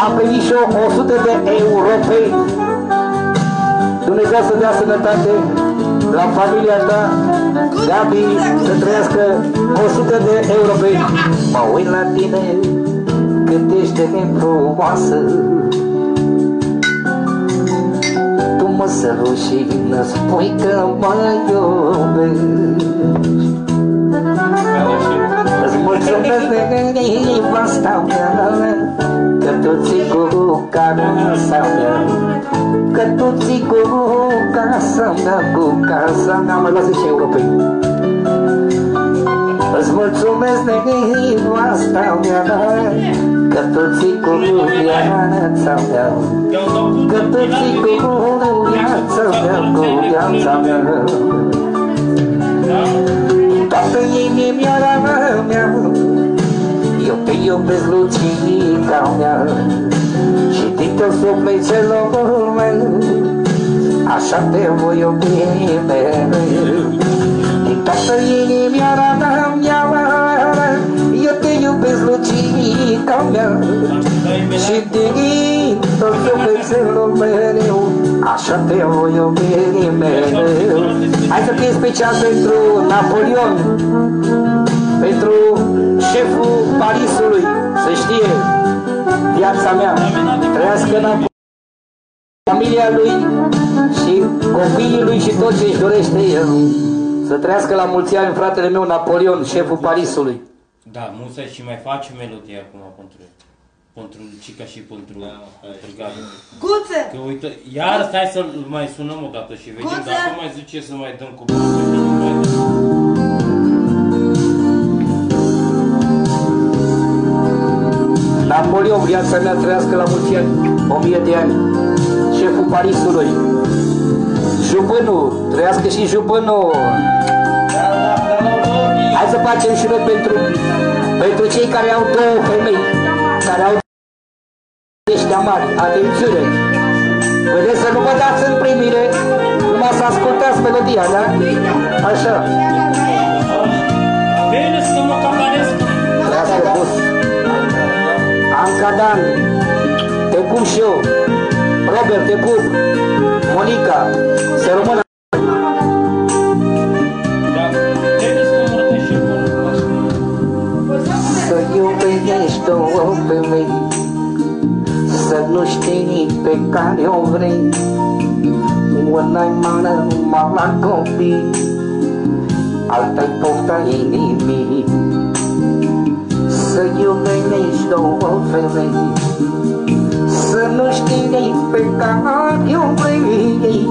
Am primit și eu 100 de europei. Dumnezeu să dea sănătate la familia ta Gabi să trăiască 100 de europei. Mă uit la tine cât ești de frumoasă tu mă săruși și ne spui că mă iubești. Îți mulțumesc de nevasta mea Că tu ții cu casa mea Că tu ții cu casa mea Cu casa mea Mă lasă și europei Îți mulțumesc de nevasta mea Că tu ții cu viața mea. Că tu ții cu viața mea Cu viața mea. Toată inimioara mea Eu te iubesc, Lucica mea. Și din tot sufletul meu Așa te voi iubi mereu. Din toată inimioara mea Eu te iubesc, Lucica mea. Și din tot sufletul meu Așa te voi iubi mereu Hai să fie special pentru Napoleon Pentru șeful Parisului Să știe viața mea. Trăiască Napoleon. Familia lui și copiii lui și tot ce își dorește el. Să trăiască la mulți ani fratele meu Napoleon, șeful Parisului Da, Musa și mai face melodie acum pentru pentru Lucica și pentru, pentru Gabi. Guță! Că uite, iar stai să mai sunăm o dată și vedem Guță! dacă mai zice să mai dăm cu mai dăm. Napoleon, viața mea trăiască la mulți ani, o mie de ani Șeful Parisului Jupânul, trăiască și Jupânul Hai să facem și noi pentru, pentru cei care au două femei Care au ăștia mari, atențiune! Vedeți să nu vă dați în primire Numai să ascultați melodia, da? Așa. Bine să mă caparesc. Trăiască bus Anca Dan Te pup și eu. Robert, te pup Monica Să rămână nu știi pe care o vrei. Una-i mână, numai la copii Alta-i pofta inimii. Să iubești o femeie Să nu știi pe care o vrei.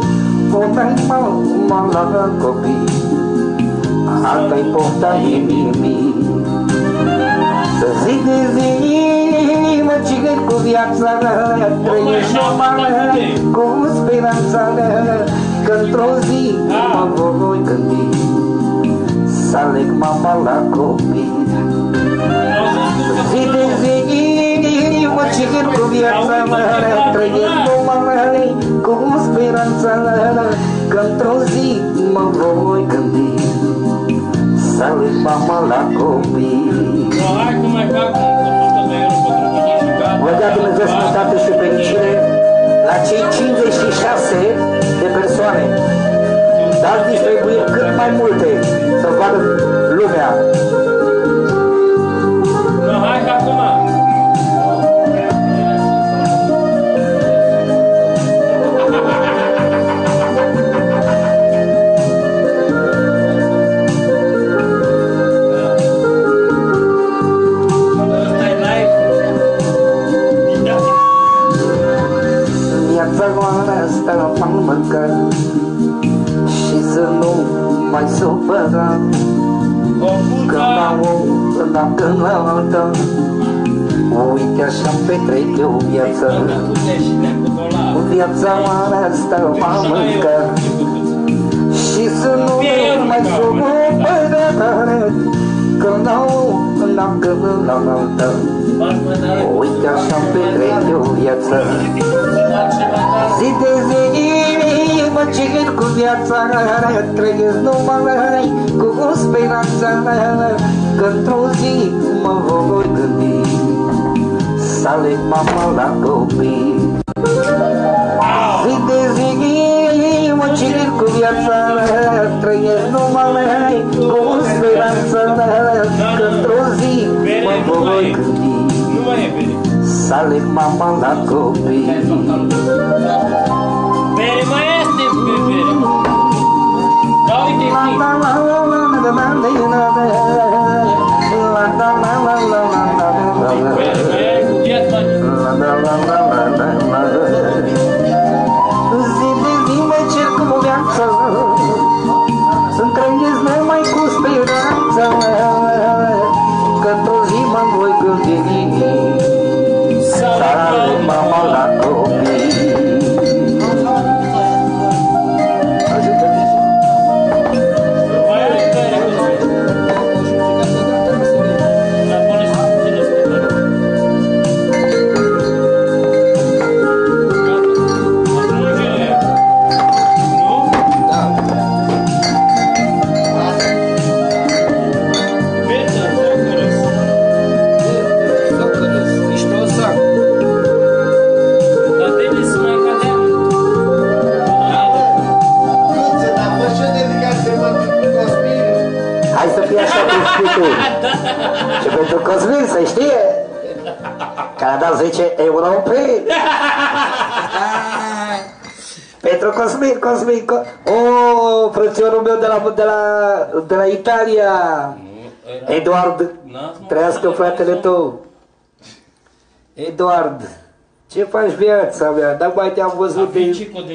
Una-i la copii Alta-i pofta inimii cu viața Trăiești numai cu speranța Că într-o zi mă voi gândi Să aleg mama la copii. Zi de zi mă cigări cu viața Trăiesc numai cu speranța Că într-o zi mă voi gândi Să aleg mama la copii. No, hai că mai fac Vă dea Dumnezeu sănătate și fericire la cei 56 de persoane. Dați distribuiri cât mai multe să vadă lumea. M-am mâncat și să nu mai supăra O Când puta. la om, dacă la altă Uite așa petrec eu viața. Viața noastră m-am mâncat Și să nu mai supăra Când la om, dacă la altă Uite așa petrec eu viața. Zi de zi mă cigăr cu viața Trăiesc numai cu speranța Că într-o zi mă voi gândi Să aleg mama la copii Zi de zi mă cigăr cu viața Trăiesc numai cu speranța Că într-o zi mă voi gândi Nu mai e bine. Să aleg mama la copii Bere mai este bere. Da, uite, știi. Bere Că a dat 10 euro pe Pentru Cosmin, Cosmin, Co O, frățiorul meu de la, de la, de la Italia. Eduard, trăiască fratele tău. Eduard Ce faci viața mea? Dar mai te-am văzut de... Avem și cu de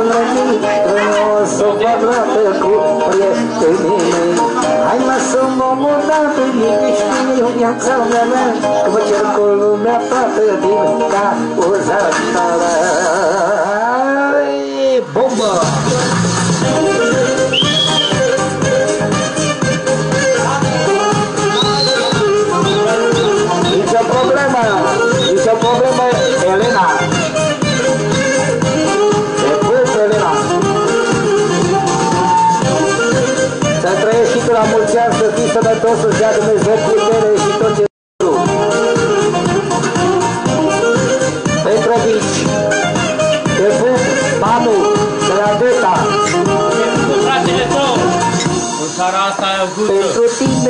Dacă vrei, o să vă dată cu prietenii mei Hai mă să mă mutată, liniști viața mea Că vă cer cu lumea toată din cauza ta Bombă!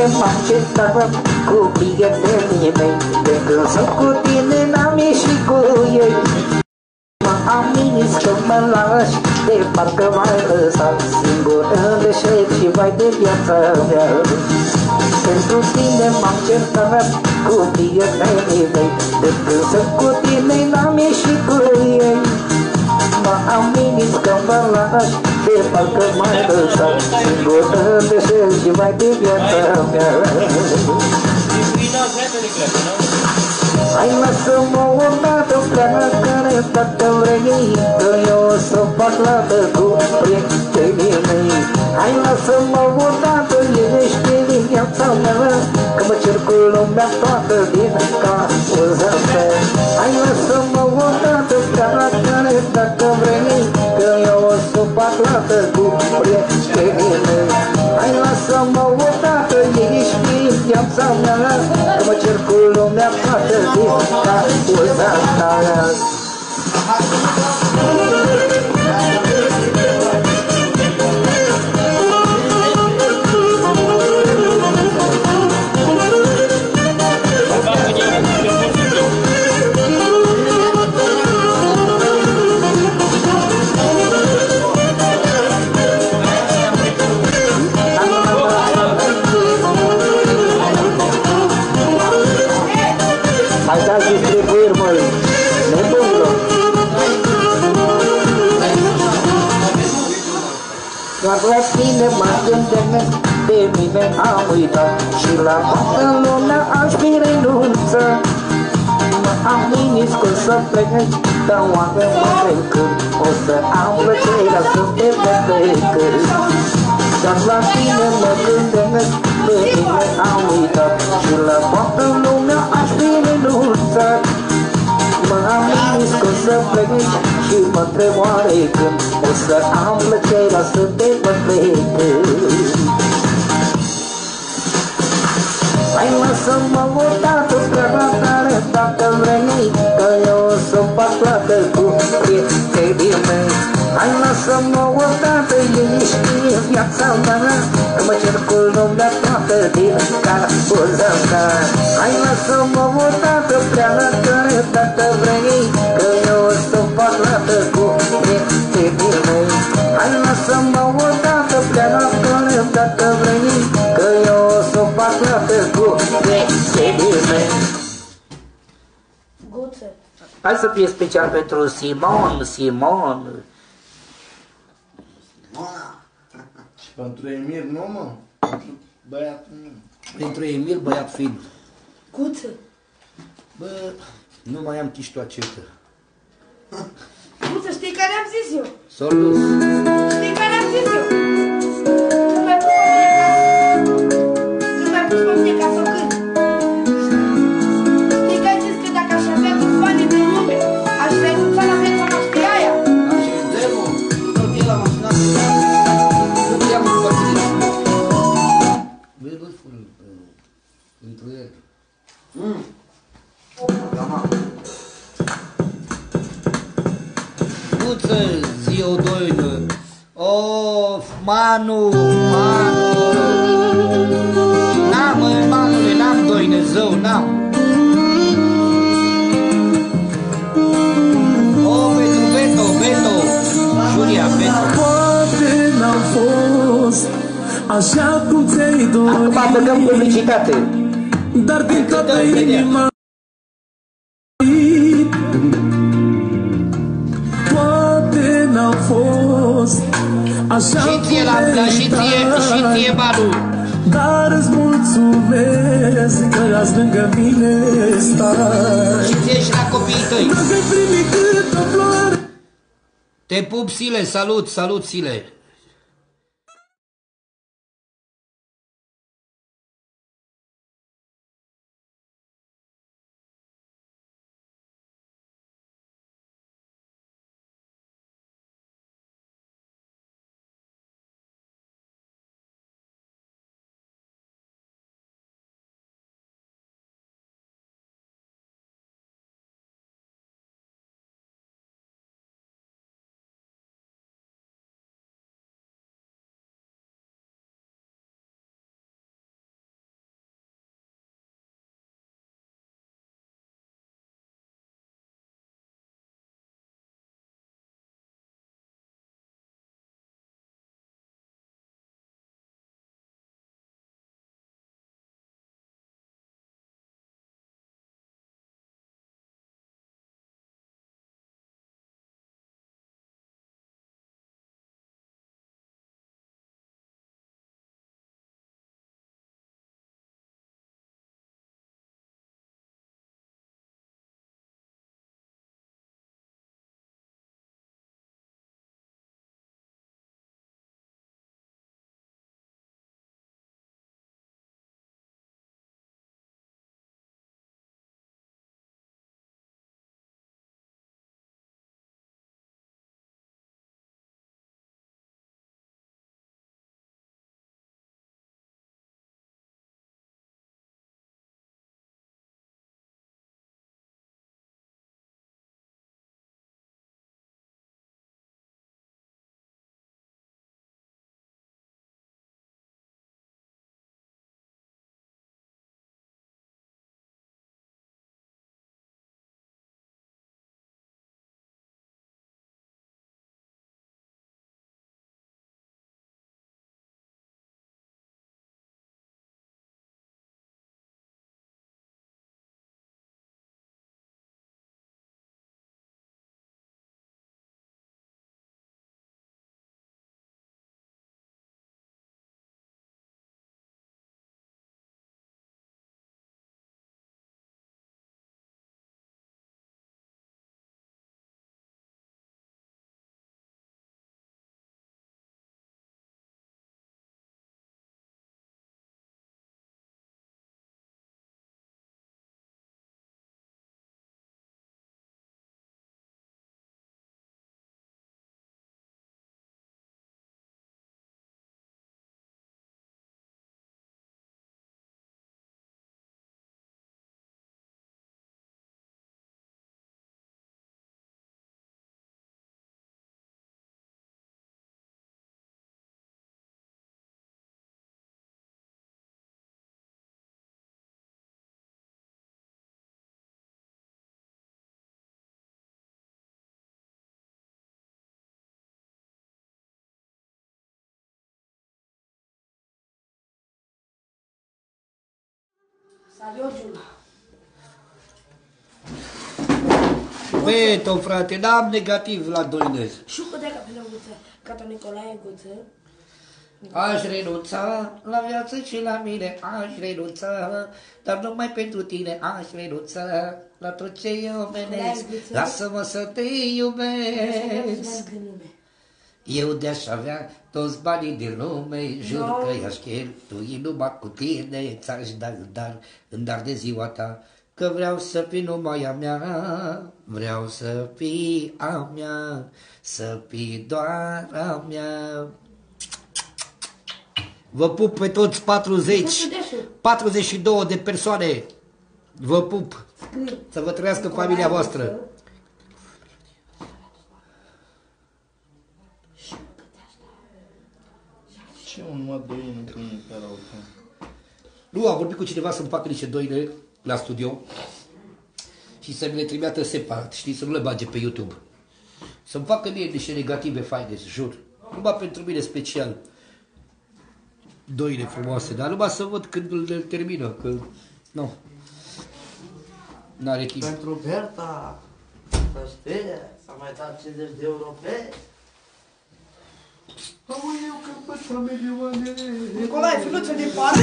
Pentru tine m-am certat cu prietenii mei, de când sunt cu tine n-am ieșit cu ei. Mă aminis că mă lași, de parcă m-ai lăsat singur în deșert și vai de viața mea. Pentru tine m-am certat cu prietenii mei, de când sunt cu tine n-am ieșit cu ei. Mă aminis că mă lași, de parcă m-ai lăsat singur în deșert și vai de viața mea. Disciplina vrednică, nu? Hai lasă-mă o dată prea viața mea Că mă cer cu lumea toată din cauza ta Hai lasă-mă o dată prea care dacă vrei Că eu o să fac lată cu prietenii. Mei Hai lasă-mă o dată, ești din viața mea Că mă cer cu lumea toată din cauza ta Fac la toată lumea aș fi renunțat Mă am nimis că să pleci, dar oare mă întreb când O să am plăcerea să te petrecări Dar la tine mă gândesc, de mine am uitat. Și la toată lumea aș fi renunțat Mă am nimis că să pleci și mă întreb oare când O să am plăcerea să te petrecări Hai lasă-mă o dată spre tare dacă vrei Că eu o să fac toată cu prietenii mei. Hai lasă-mă o dată, ești în viața mea Că mă cer cu lumea toată din cauza ta Hai lasă-mă o dată prea tare dacă vrei Că eu o să fac toată cu prietenii mei. Hai lasă-mă o dată prea tare dacă vrei Că eu o să fac toată cu prietenii mei Guță. Hai să fie special pentru Simon, Simon. Și pentru Emir, nu mă? Pentru băiatul meu. Pentru Emil, băiat fin. Guță. Bă, nu mai am chiștoacetă. Guță, știi care am zis eu? Salut! Știi care am zis eu? Manu, Manu. N-am, mă, Manule, n-am doină, zău, n-am. O, pentru Beto, Beto. Julia, Beto. Poate n-am fost așa cum ți-ai dorit Acum băgăm publicitate. Dar din toată dă, vedea. inima că azi lângă mine stai Și ție și la copiii tăi. Nu vei primi cât o floare Te pup, Sile, salut, salut, Sile. Saliogiul. Băi, Tom, frate, n-am negativ la doinez. Și cu de capelă guță. Cato Nicolae guță. Aș renunța la viață și la mine, aș renunța, dar numai pentru tine aș renunța la tot ce e omenesc. Lasă-mă să te iubesc. Eu de-aș avea toți banii din lume, jur No. că i-aș cheltui numai cu tine, ți-aș da în dar, în dar de ziua ta, că vreau să fii numai a mea, vreau să fii a mea, să fii doar a mea. Vă pup pe toți 40, 42 de persoane. Vă pup. Să vă trăiască familia voastră. Numai doi nu prin karaoke? Nu, am vorbit cu cineva să-mi facă niște doine la studio și să mi le trimită separat, știi, să nu le bage pe YouTube. Să-mi facă mie niște negative faine, jur. Numai pentru mine special. Doine frumoase, dar numai să văd când le termină, că... Nu. N-are timp. Pentru Berta, să știe, s-a mai dat 50 de euro pe... Nicolae, filho, te depara?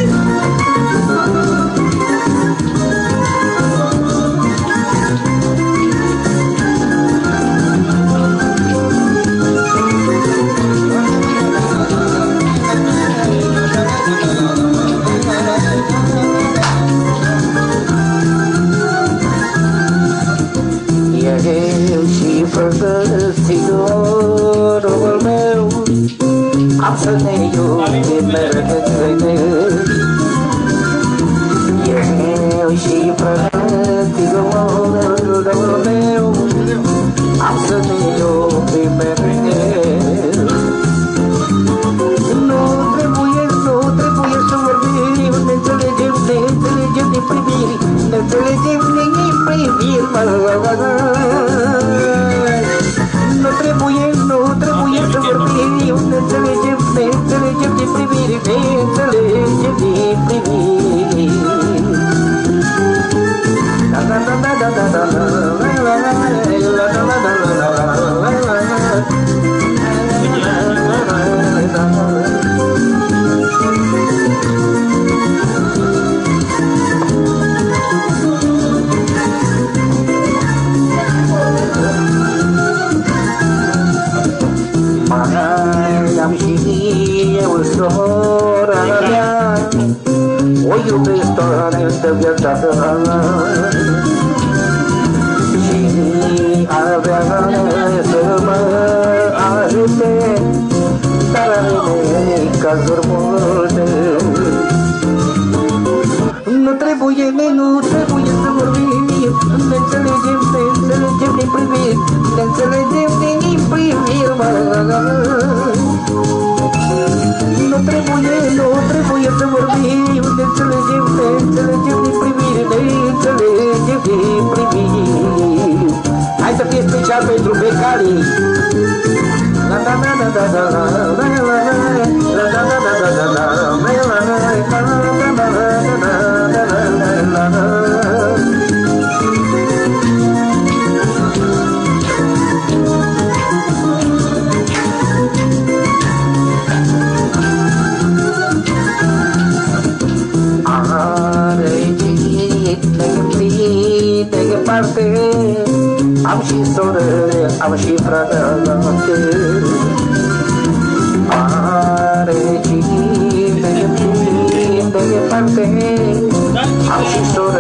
अंशी सुर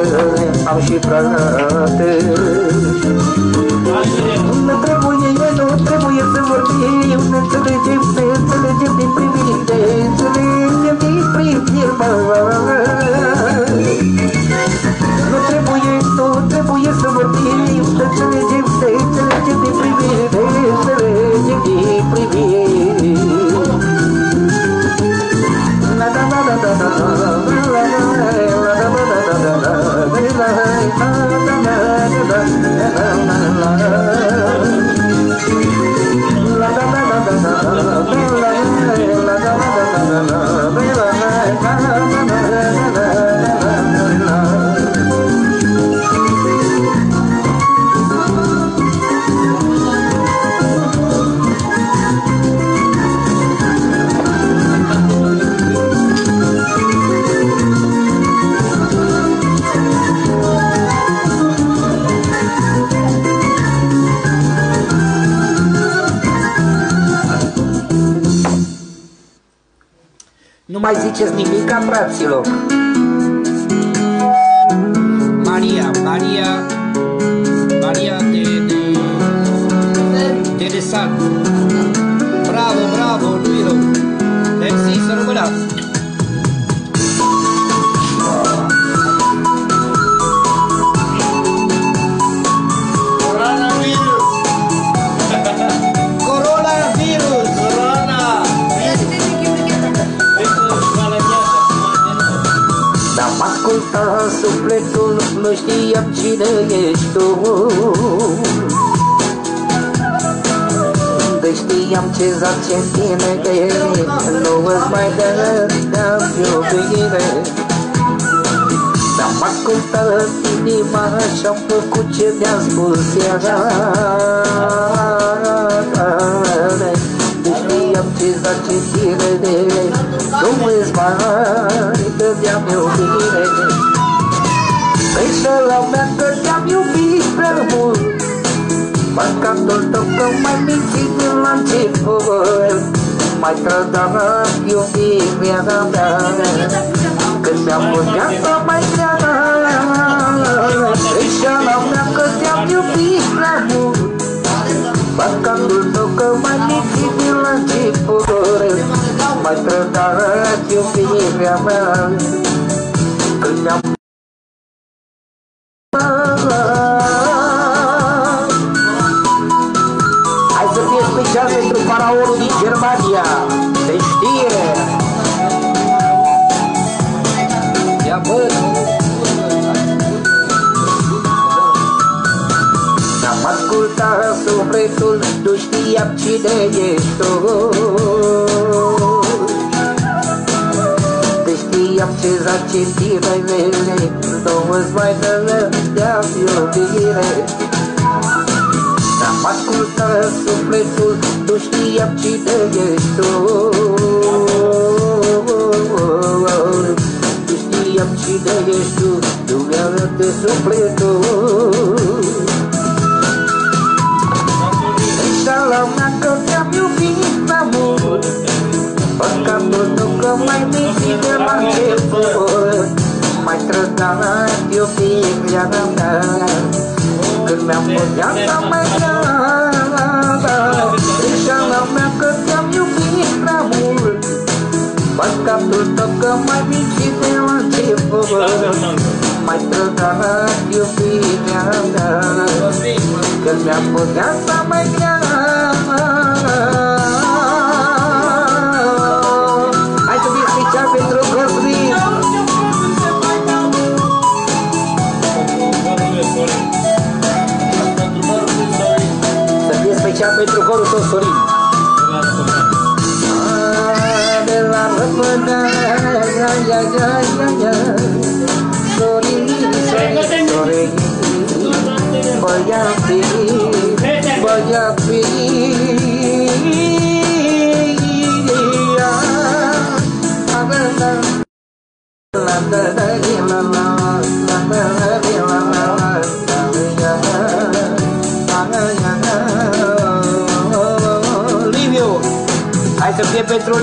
mai ziceți nimic, fraților. Știam cine ești tu. Când știam ce zace în tine Nu îți mai dădeam iubire. Dar am ascultat inima și-am făcut ce mi-a spus ea Nu știam ce zace în tine Nu îți mai dădeam iubire Înșela mea că te-am iubit prea mult. Păcatul tău că mai mințit la început. Mai trădat iubirea mea. Când mi-a fost viața mai grea. Înșela mea că te-am iubit prea mult. Păcatul tău că mai mințit la început. Mai trădat iubirea mea. Când mi-am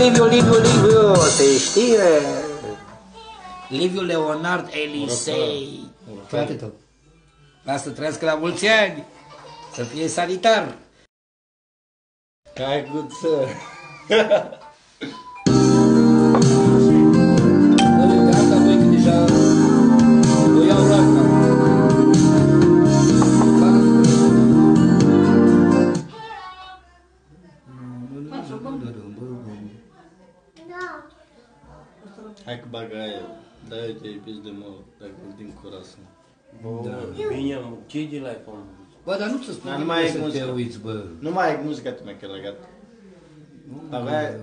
Liviu, Liviu, Liviu! Se știe! Liviu Leonard Elisei. Frate tău. Lasă trăiască la mulți ani! Să fie sanitar! Hai good Hai că bagă aia. Da, uite, e pis de mult, dacă din curasă. Bine, mă, ce de la iPhone? Bă, dar nu ți spun Dar că nu mai nu e să te muzică. uiți, bă. Nu mai ai muzica tu mai chiar legat. Avea...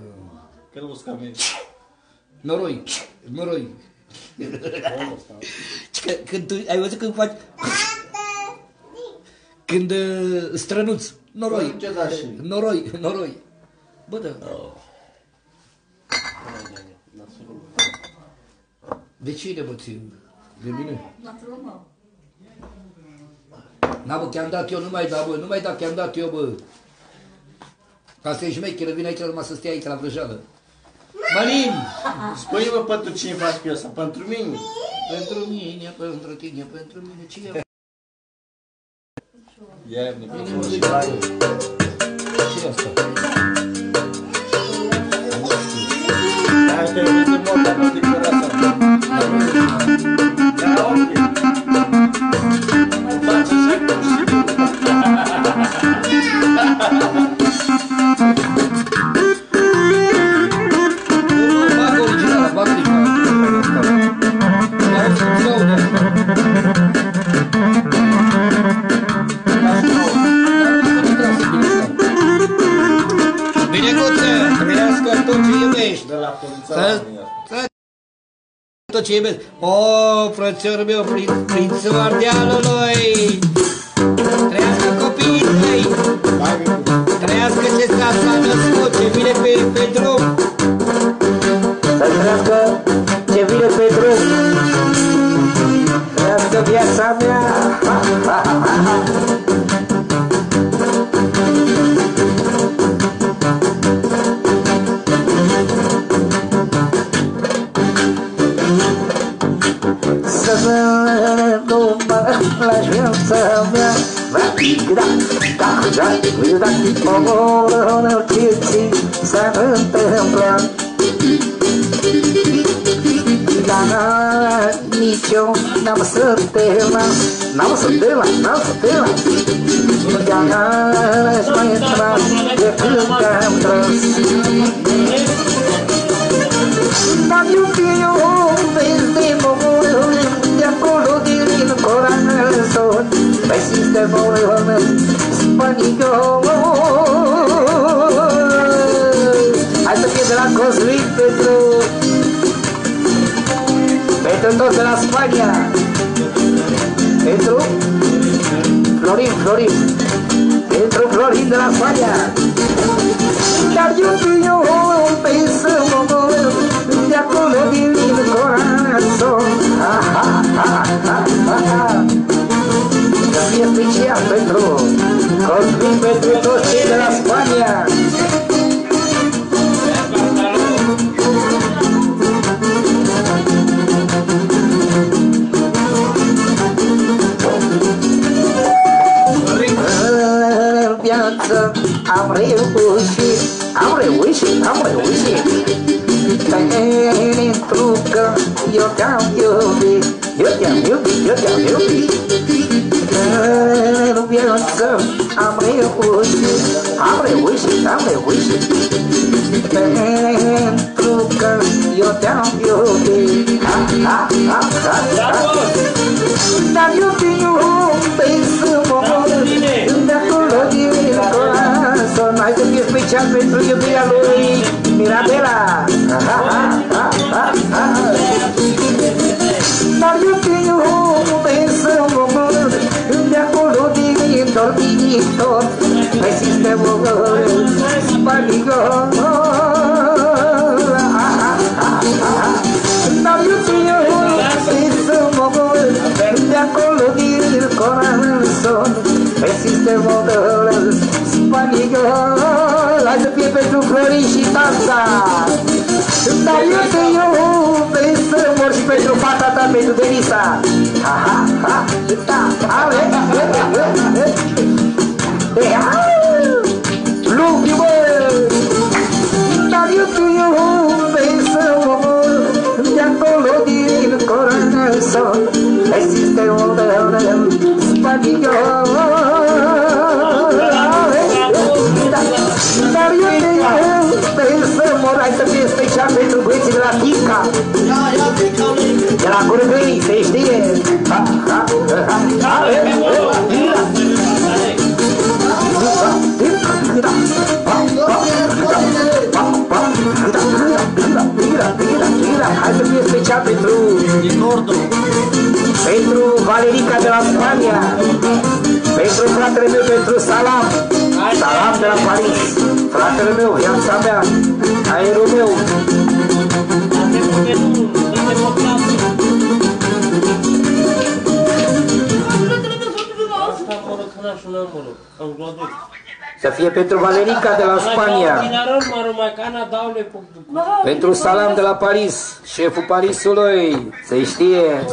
Că nu scam Noroi, noroi. Că, când tu, ai văzut când faci... Când uh, strănuți, noroi, Ce da și? noroi, noroi. Bă, da. De cine mă țin? De mine? Na, bă, că-am dat eu, nu mai da, bă, nu mai da, că-am dat eu, bă. Ca să ești șmecheră, vine aici numai să stea aici la vrăjeală. Mălin! Spune-mă pentru cine faci piesa, pentru mine. Pentru mine, pentru tine, pentru mine, cine e? Iarni, Ce asta? Asta iubești. De la poliția Să- România. să- Tot ce iubesc. O, frățiorul meu, prin- prințul ardealului. Trăiască copiii tăi. Hai, micu. Trăiască ce s-a s-a născut, ce vine pe, pe drum. Să trească ce vine pe drum Trească viața mea ha, ha, ha, ha. Nu mă la viața mea Da, da, da, da, da, omorul ce ți s-a întâmplat Dar nici eu n-am să te las N-am să te las, n-am să te las Dar aș mai tras decât am tras Dar iubiu peste morul De acolo din corazon Pe sistemul spaniol Hai să fie de la Cosmin pentru pentru toți de la Spania pentru Florin, Florin pentru Florin de la Spania dar iubiu pe să mă mor de acolo din corazon ha, fie special pentru Cosmin pentru toți cei de la Spania În viață am reușit, am reușit, am reușit Pentru că eu te-am iubit, eu te-am iubit, eu te-am iubit În viață am reușit, am reușit, am reușit Pentru că eu te-am iubit ha, ha, ha, ha, ha. Dar iubiu pe să mă mor De acolo din corazon Hai să fie special pentru iubirea lui Mirabela Ha, ha, ha, ha, ha. Dar iubiu pe dormitor Pe sistemul spaniol Ha, ha, ha, ha. Dar iubiu pe să mă mor De acolo din corazon Pe sistemul spaniol Hai să fie pentru Florin și Tanta Dar eu te iubesc să mor și pentru fata ta, pentru Denisa Ha, ha, ha, da, ale, e, e, e, e, Lupi, bă! Dar eu te iubesc să mor De acolo din corazon Există un spaniol. Dar eu te iubesc să mor Hai să fie special pentru băieții de la Chica. De la Curgâi, se știe. Ha, ha, ha, ha, e, e, Hai să fie special pentru Din nordul. pentru Valerica de la Spania, pentru fratele meu, pentru Salam, Salam de la Paris, fratele meu, viața mea, aerul meu, Avem pe nu, suntem o clasă. Asta acolo când aș sunăm, mă rog. Am glodit. Să fie pentru Valerica de la Spania. Tinarul, mă rog, mai cana daule pe... Pentru Salam de la Paris, șeful Parisului, să știe.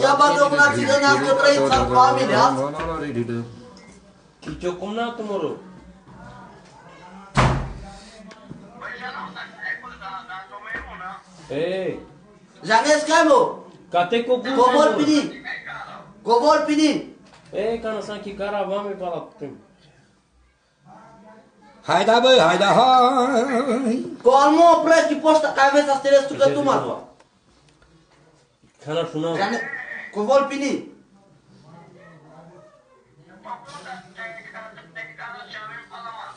Ia bate o mână țigănească, trăiți în familia. Și ce-o cumnatul, mă rog. Ei, Janez Camo, cate cu gust, cobor pinin. Cobor pinin. Ei, ca să închi caravame pe la prim. Hai da bă, hai da, hai! Colmo pleci posta ca aveți să te că tu mă. Ca na sunăm. Cobor pinin.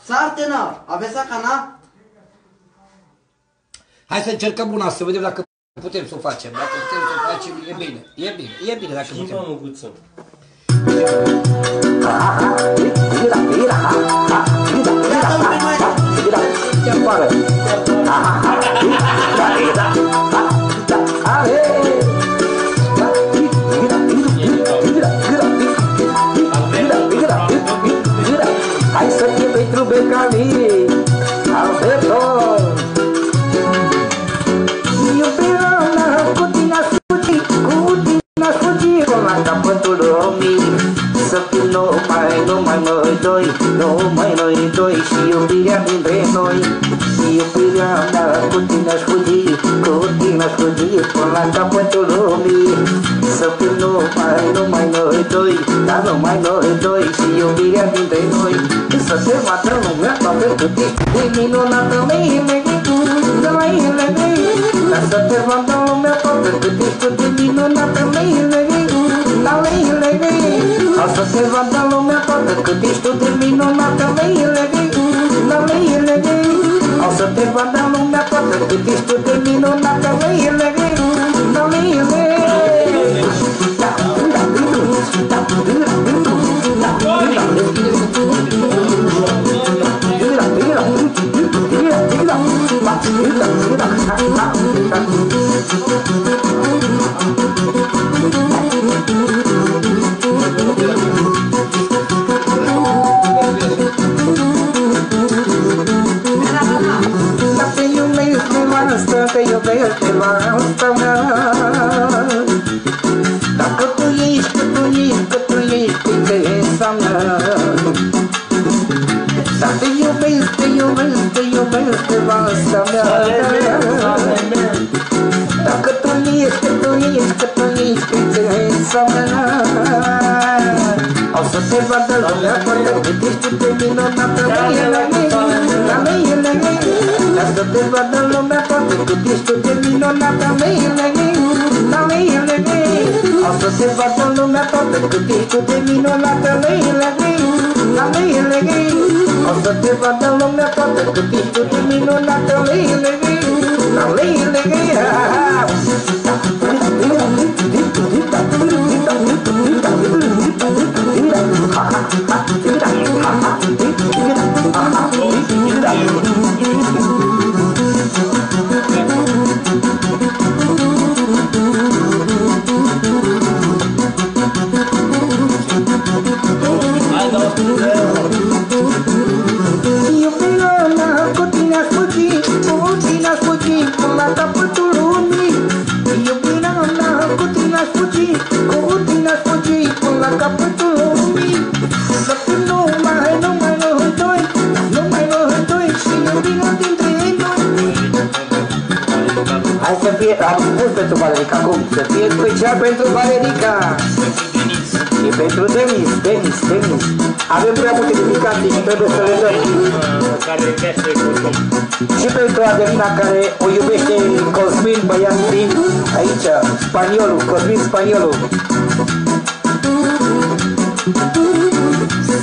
Sartena, aveți cana? Hai să încercăm una, să vedem dacă putem să o facem. Dacă putem să o facem, e bine. E bine, e bine dacă Schimbă putem. măguță. Ce afară? La capătul lumii Să fim numai, numai noi doi Numai noi doi Și iubirea dintre noi. Iubirea mea cu tine aș fugi Cu tine aș fugi Până la capătul lumii. Să fim numai, numai noi doi Dar numai noi doi Și iubirea dintre noi. Să te bată lumea toată cât ești De minunată mine Dar să te vadă lumea toată cât ești de minunată mine O să te vadă lumea toată cât ești de minunată mine O să te vadă lumea toată cât ești de minunată mine Te mea Dar te iubesc, te iubesc, te iubesc nevastă mea Dacă tu ești, că tu ești, că tu ești prințesa mea O să te vadă lumea toată cât ești pentru Valerica acum, să fie special pentru Valerica și pentru Denis, Denis, Denis. Avem prea multe dedicații și trebuie să le dăm. Care iubește Cosmin. Și pentru Adelina care o iubește Cosmin băiat din aici, spaniolul, Cosmin spaniolul.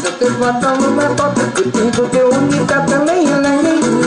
Să te vadă lumea toată cât timpul de unitate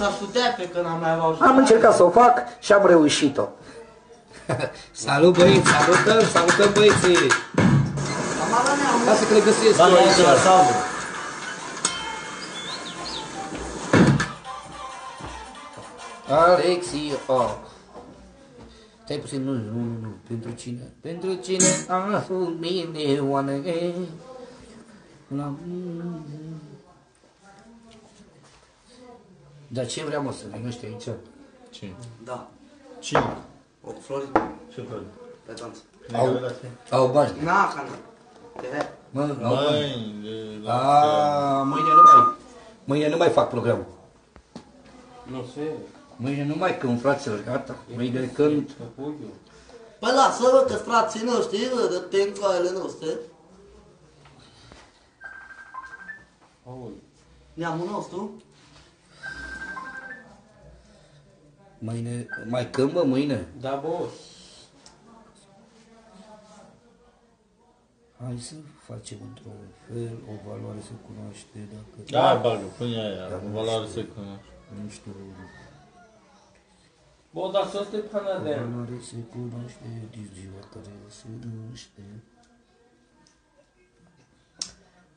s-ar putea pe când am mai auzit. Am încercat să o fac și am reușit-o. Salut băieți, salutăm, salutăm băieții! Lasă că le găsesc Da, eu da, aici. de la salvă. Alexi, oh. Stai puțin, nu, nu, nu, nu, pentru cine? Pentru cine a fost mine oane? La... Dar ce vreau mă să vin ăștia aici? Ce? Da. Cine? O, Florin, Ce fel? pe danță. Au, au bani. Na, ca nu. Te Mă, au bani. Măi, de la... A, mâine nu mai, mâine nu mai fac programul. Nu se. Mâine nu mai cânt, fraților, gata. Mâine cânt. Păi lasă-mă că frații noștri, bă, de te în coaiele noastre. Neamul nostru. Mâine, mai cânt, bă, mâine. Da, boss. Hai să facem într-un fel, o valoare se cunoaște dacă... Da, bagă, pune aia, o valoare să cunoaște. Nu știu, Bă, dar să te o panadem. valoare se cunoaște din ziua care se numește.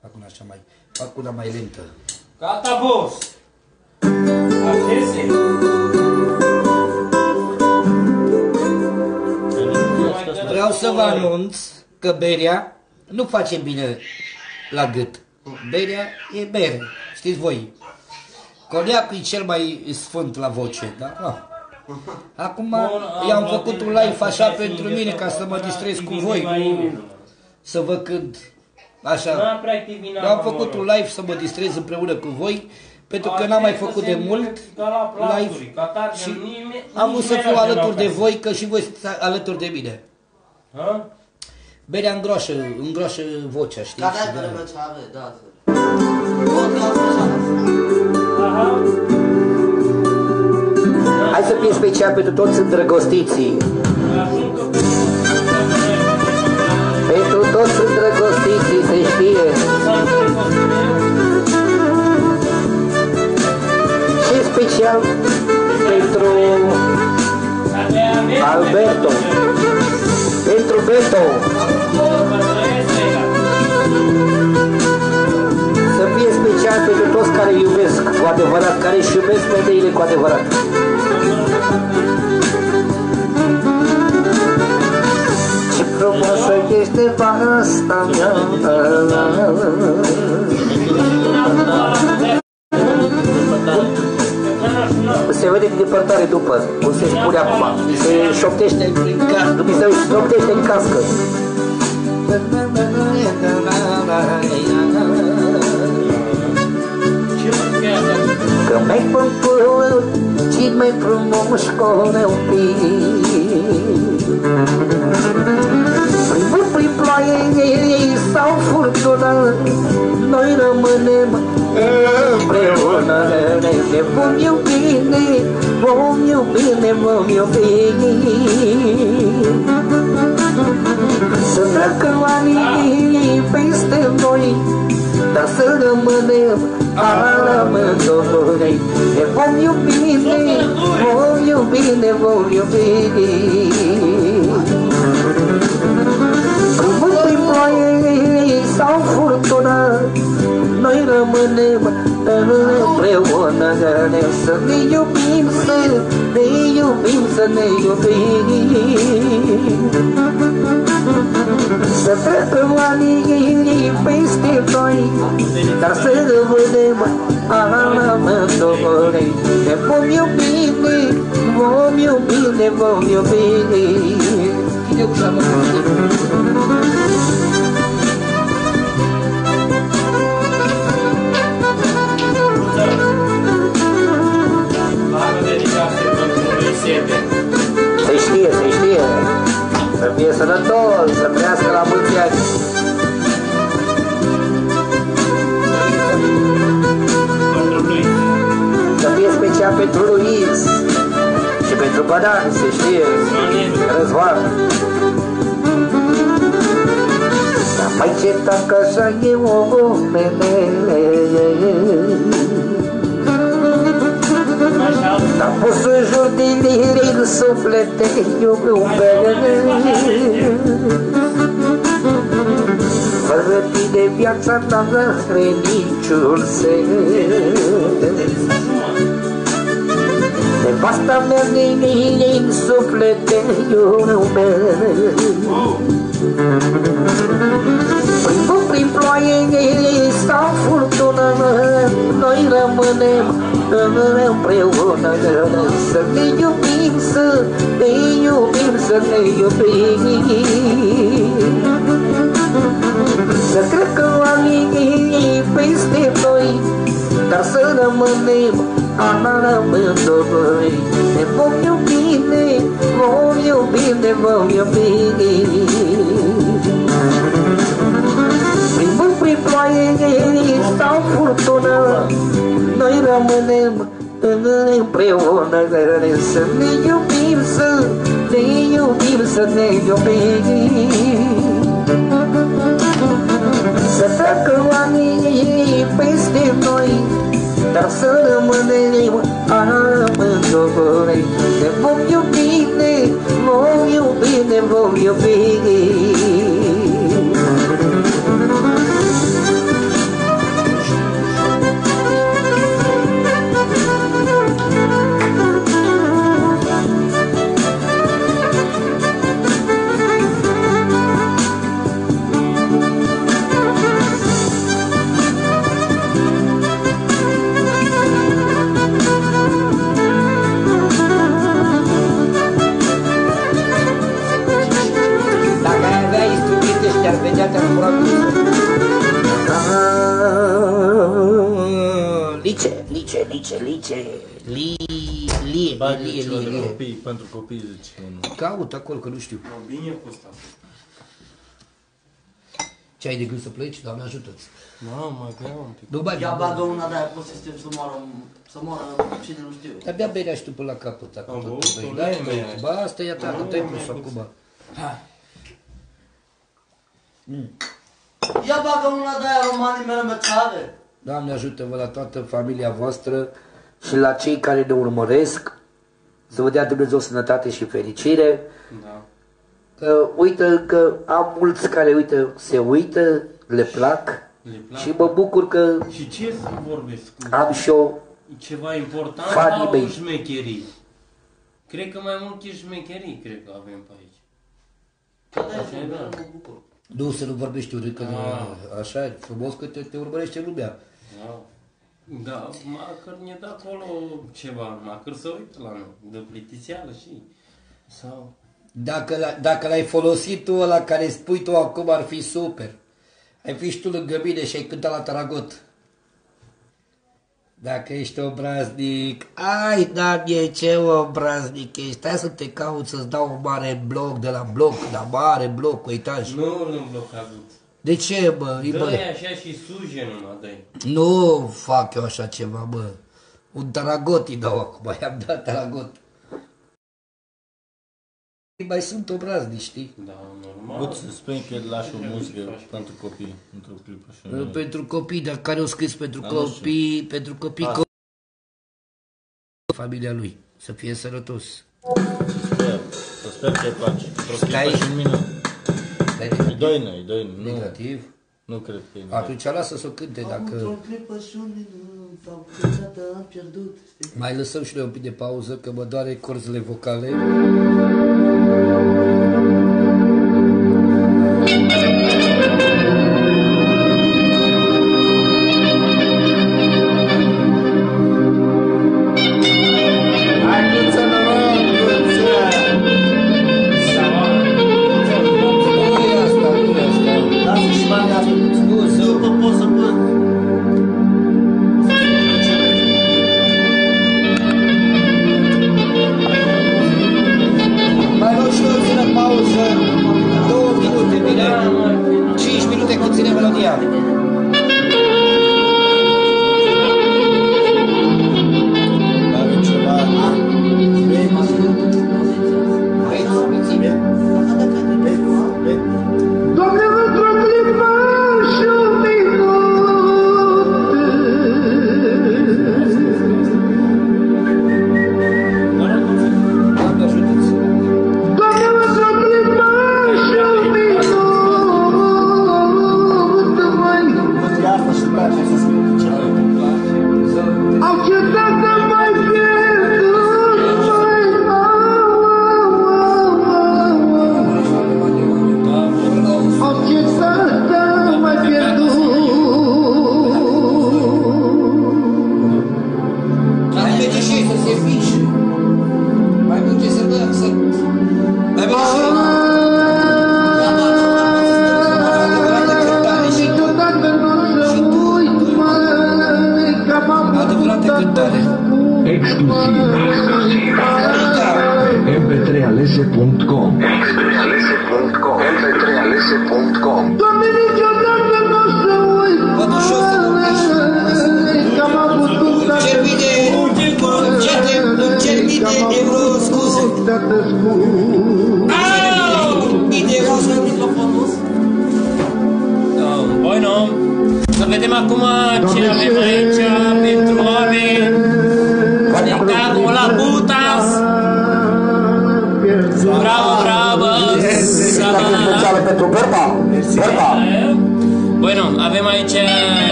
Fac una așa mai, fac una mai lentă. Gata, boss. Așeze. Vă anunț că berea nu face bine la gât. Berea e bere, știți voi. Coniacul e cel mai sfânt la voce, da? Ah. Acum i-am făcut un live așa pentru mine ca să mă distrez cu voi, nu să vă cânt așa. N-am prea activinat. Eu am făcut un live să mă distrez împreună cu voi, pentru că n-am mai făcut de mult live și am vrut să fiu alături de voi, că și voi sunteți alături de mine. Ha? Berea îngroașă, îngroașă vocea, știi? Dar Și dai pe de- lângă ce ave, da. Pot la special. Aha. Hai să fie special pentru toți îndrăgostiții. Pentru toți îndrăgostiții, se știe. Și special pentru Alberto, pentru Beto, să fie special pentru toți care iubesc cu adevărat, care își iubesc femeile cu adevărat. Ce frumoasă este asta mea Se vede din depărtare după, cum se spune acum. Se șoptește în cască, se șoptește în cască. Că mai pămpălă, ce mai frumos copil Primul prin ploaie sau furtună Noi rămânem împreună Ne vom iubi, ne vom iubi, ne vom iubi Să treacă anii peste noi Dar să rămânem amândoi. Ne vom iubi, ne vom iubi, ne vom iubi Frumos prin ploaie sau furtună Noi rămânem împreună. Să ne iubim, să ne iubim, să ne iubim. Să treacă anii peste noi Dar să rămânem amândoi. Ne vom iubi, ne vom iubi, ne vom iubi. Cine ușa siete. Se știe, se știe. Să fie sănătos, să trăiască la mulți ani. Să fie special pentru Luis și pentru Bădan, se știe, Răzvan. Mai ce dacă așa e o menele dar pot să jur din liric suflete iubire Fără tine viața ta n-are niciun sens. Nevasta mea din liric suflete iubire Prin vânt, prin ploaie sau furtună Noi rămânem împreună Să ne iubim, să ne iubim, să ne iubim Să treacă anii peste noi Dar să rămânem amândoi Ne vom iubi, ne vom iubi, ne vom iubi prin vânt, prin ploaie sau furtună Noi rămânem împreună Să ne iubim, să ne iubim, să ne iubim. Să treacă anii peste noi Dar să rămânem amândoi. Ne vom iubi, ne vom iubi, ne vom iubi Lice, lice, lice, lice, li, lie, Bagi lie, ceva lie, de lie. copii, pentru copii zice unul. Caut acolo, că nu știu. Mă, bine cu asta. Ce ai de gând să pleci? Doamne ajută-ți. Mă, mai greu un pic. Nu bagi, Ia nu bagă bagi. una de aia pe sistem să moară, să moară cine nu știu. Abia berea și tu până la capăt. Acum, Am tot băut, bei. o Da, leme. băi. Ba, asta e a ta, Nu, nu te-ai mai pus pus. Acum. Ia bagă una de aia romanii mele mățare. Doamne ajută-vă la toată familia voastră și la cei care ne urmăresc. Să vă dea Dumnezeu sănătate și fericire. Da. Că, uite că am mulți care, uite, se uită, le plac Le plac. și mă bucur că Și ce să vorbesc? am și eu Ceva important Fanii sau mei. șmecherii? Cred că mai mult e șmecherii, cred că avem pe aici. Că de Așa e, da. mă bucur. Nu să nu vorbești urât, că Ah. așa e frumos că te, te urmărește lumea. Da. Da, măcar ne da acolo ceva, măcar să uită la noi, de plictiseală și... Sau... Dacă, l- dacă l-ai folosit tu ăla care spui tu acum ar fi super. Ai fi și tu lângă mine și ai cântat la Taragot. Dacă ești obraznic, ai, Danie, ce obraznic ești. Hai să te caut să-ți dau un mare bloc de la bloc, dar mare bloc cu etaj. Nu îl blocat. De ce, bă? Îi Dă-i bă? așa și suje numai, dă Nu fac eu așa ceva, bă. Un Taragot îi dau acum, i-am dat Taragot. Mai sunt obraznici, știi? Da, normal. Poți să spui că lași o muzică pentru copii într-o clipă și Uh, Pentru copii, dar care au scris pentru Dar nu știu. copii, pentru copii, Asta. co- familia lui, să fie sănătos. sper, să sper că îi place. Într-o Stai. clipă și mină. Dar e E negativ? doină, e doină. Nu, Negativ? nu cred că e negativ. Atunci lasă să o cânte, Am dacă într-o clipă și un minut, sau câteodată am pierdut. știi? mai lăsăm și noi un pic de pauză, că mă doare corzile vocale. Haideți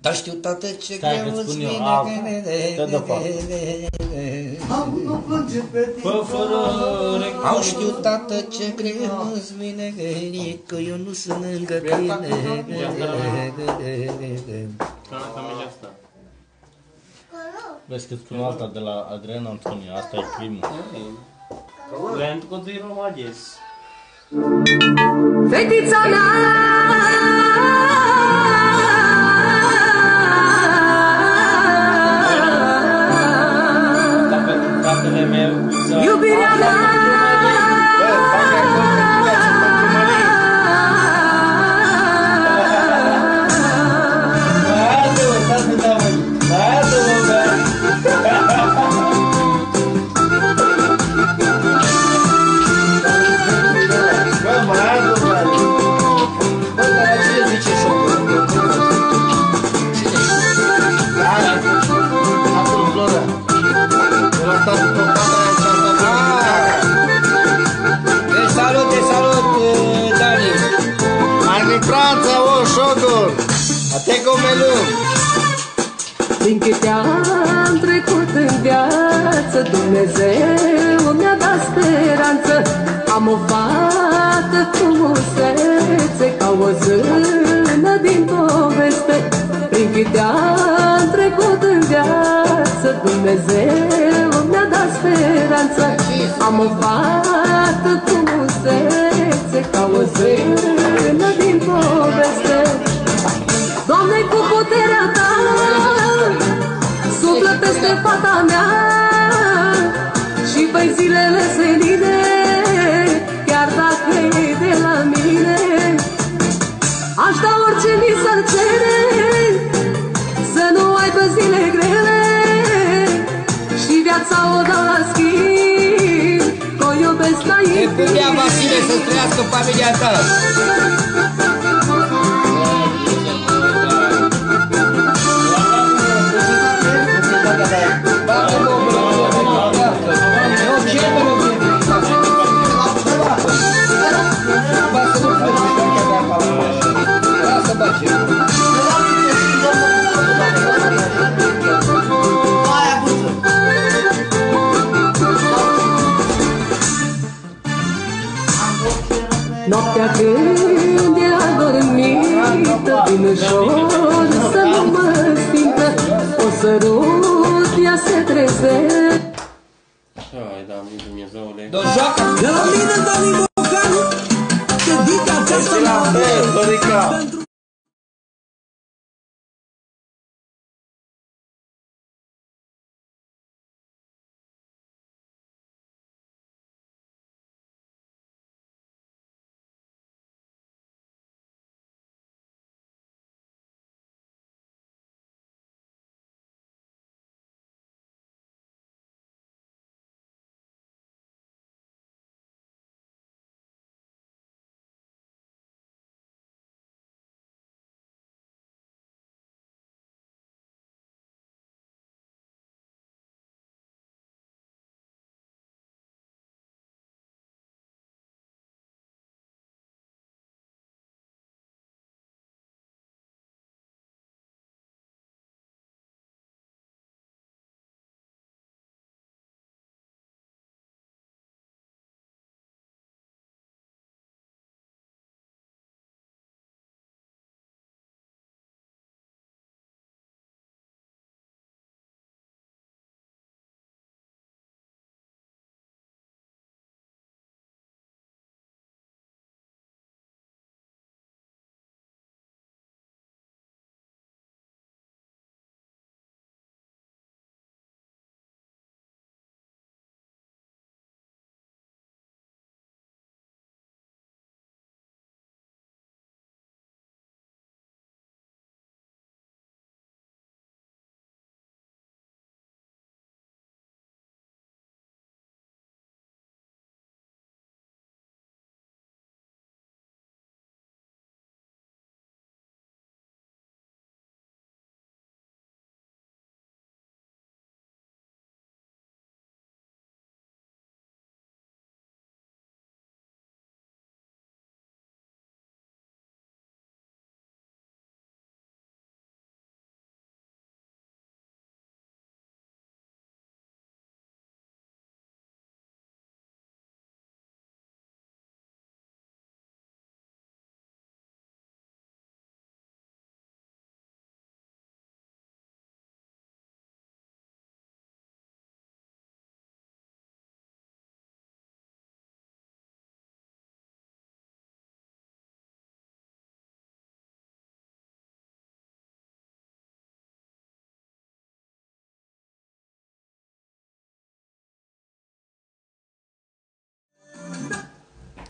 Dar știu toate ce greu îți vine. Am nu plânge pe tine Au știu toate ce greu îți vine. Că eu nu sunt lângă tine. Vezi că spun alta de la Adriana Antonia, asta e primul. Lento quando ir ao Fetița mea Iubirea mea! Entrega sus familias. noaptea când e adormită Vinășor să nu mă simtă O să sărut, ea se trezește Hai, da, Dumnezeule! Dojaca! De la mine, Dani,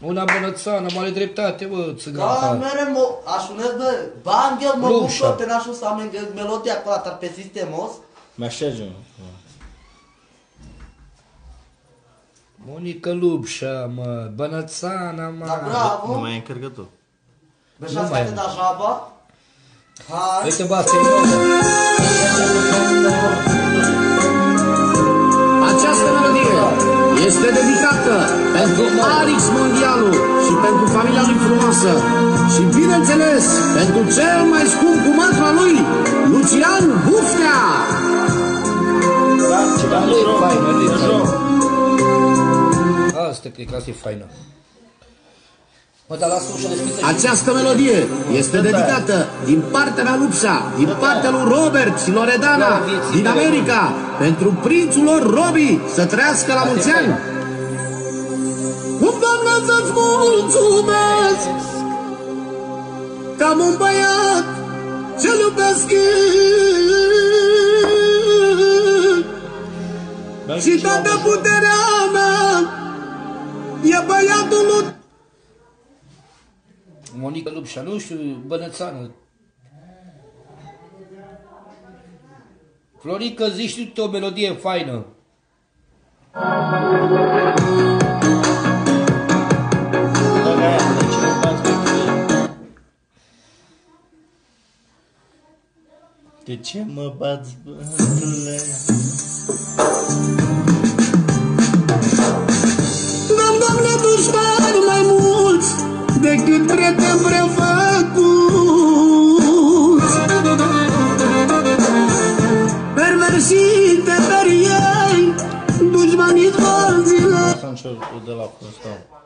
Una bănățană, mare dreptate, bă, Da, țiganta. mere mo, așunes bă, bangel mă Lupșa. bucur, te nașu să am melodia acolo, dar pe sistemos. Meșegiu. Monica Lupșa, mă, bănățana, mă. Da, bravo. Nu mai e încărcător. Beșa Nu mai să am. te da jaba. Hai. Uite, bă, asta e nouă. Această melodie este dedicată pentru Arix Mondialu și pentru familia lui frumoasă și, bineînțeles, pentru cel mai scump cu mătra lui, Lucian Buftea. Dar nu e faină, nu e faină. Asta cred că asta e faină. Mă, dar lasă ușa deschisă și... Această melodie este dedicată din partea la Lupsa, din partea lui Robert și Loredana, din America, pentru prințul lor Robi, să trăiască la mulți ani. Cum, Doamne, să-ți mulțumesc că am un băiat ce-l iubesc și toată puterea mea e băiatul lui Monica Lupșa, nu știu, bănățană. Florica, zici tu tu o melodie faină. De ce mă bați, bătule? N-am, Doamne, dușmani mai mulți decât prieteni prefăcuți. Perversite per ei, dușmanii zilele. Să încerc de la Constant.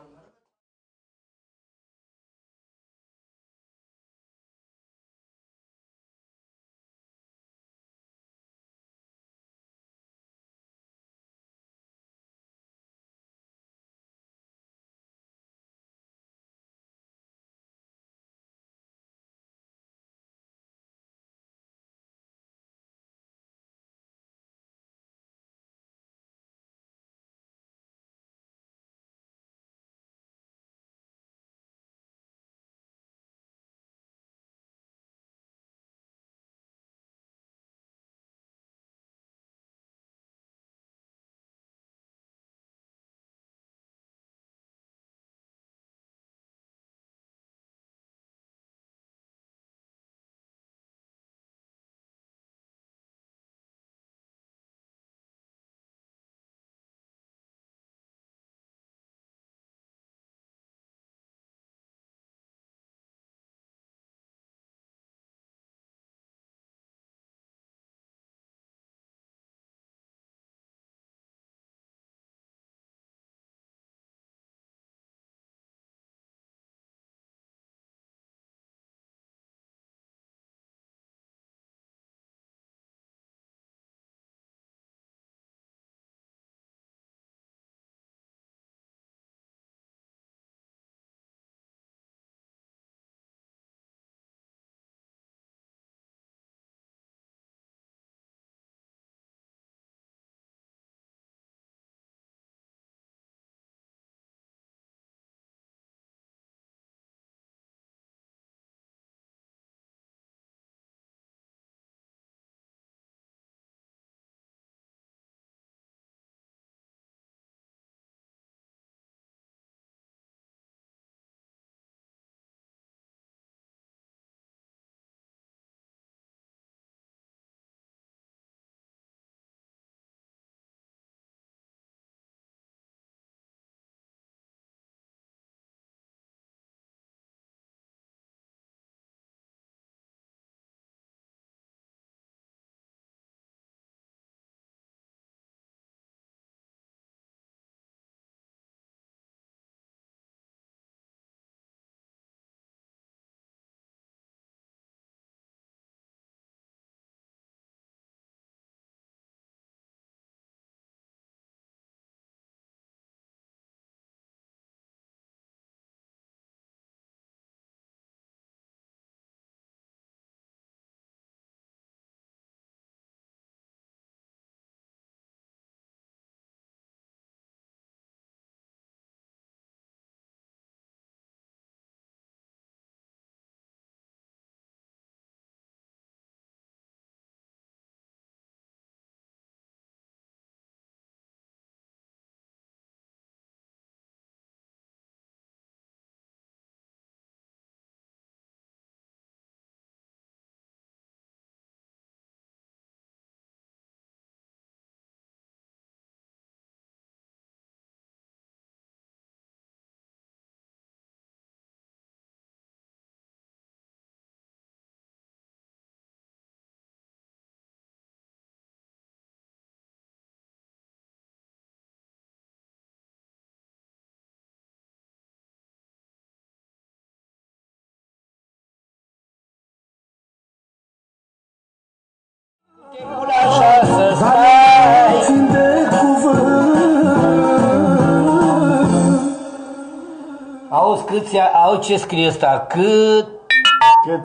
Câți, a- au ce scrie asta? Cât,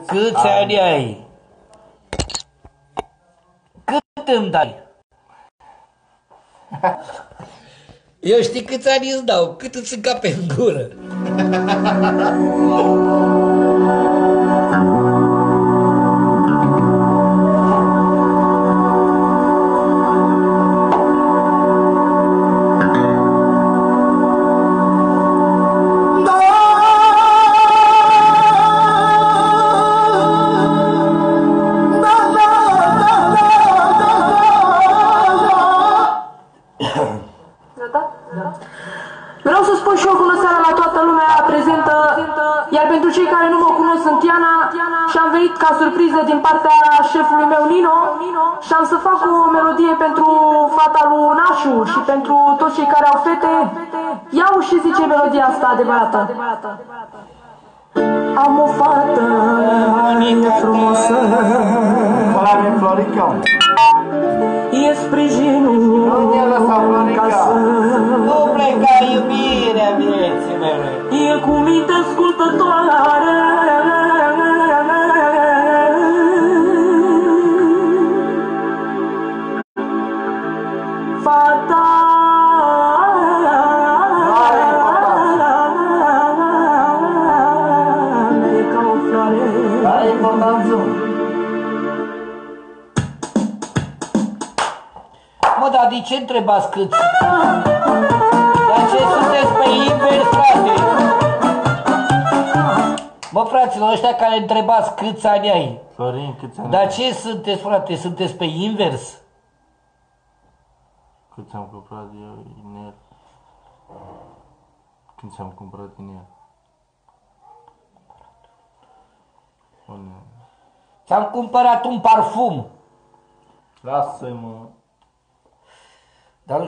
câți ani ai? Cât îmi dai? Eu știi câți ani îți dau, cât îți încape în gură. și am să fac o melodie pentru fata lui Nașu și pentru toți cei care au fete. Iau și zice melodia asta adevărată. Am o fată frumoasă întrebați câți? Dar ce sunteți pe invers, frate? Mă, fraților, ăștia care întrebați câți ani ai. Florin, câți ani Dar ai? ce sunteți, frate? Sunteți pe invers? Cât ți-am cumpărat eu inel? Când ți-am cumpărat inel? Unde? Ți-am cumpărat un parfum. Lasă-mă. Dar nu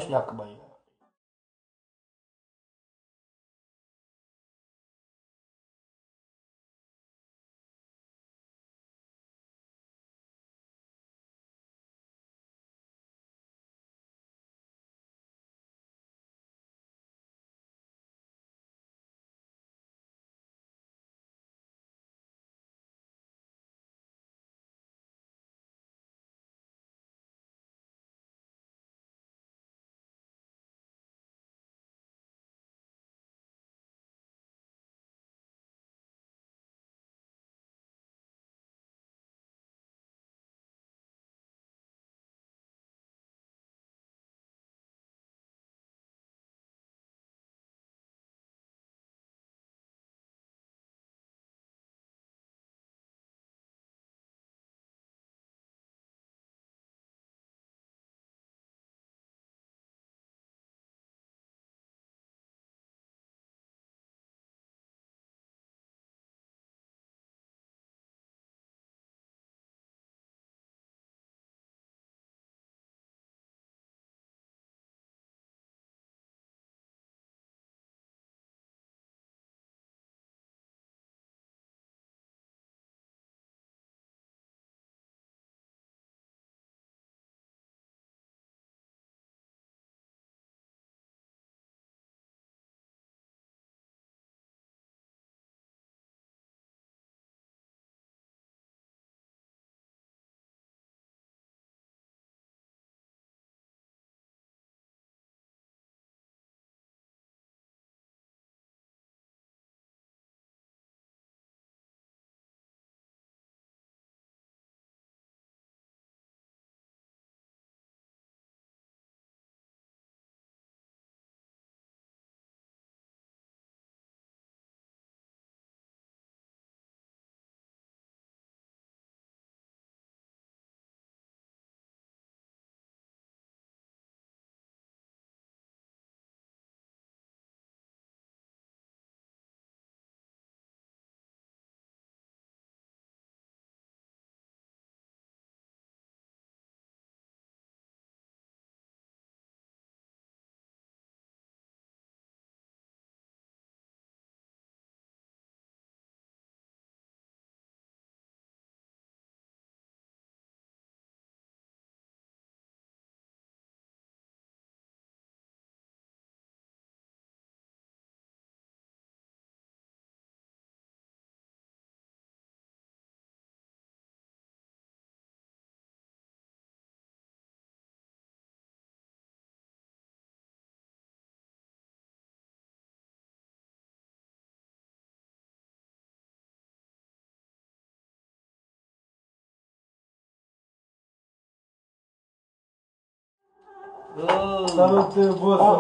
Salut, bosul.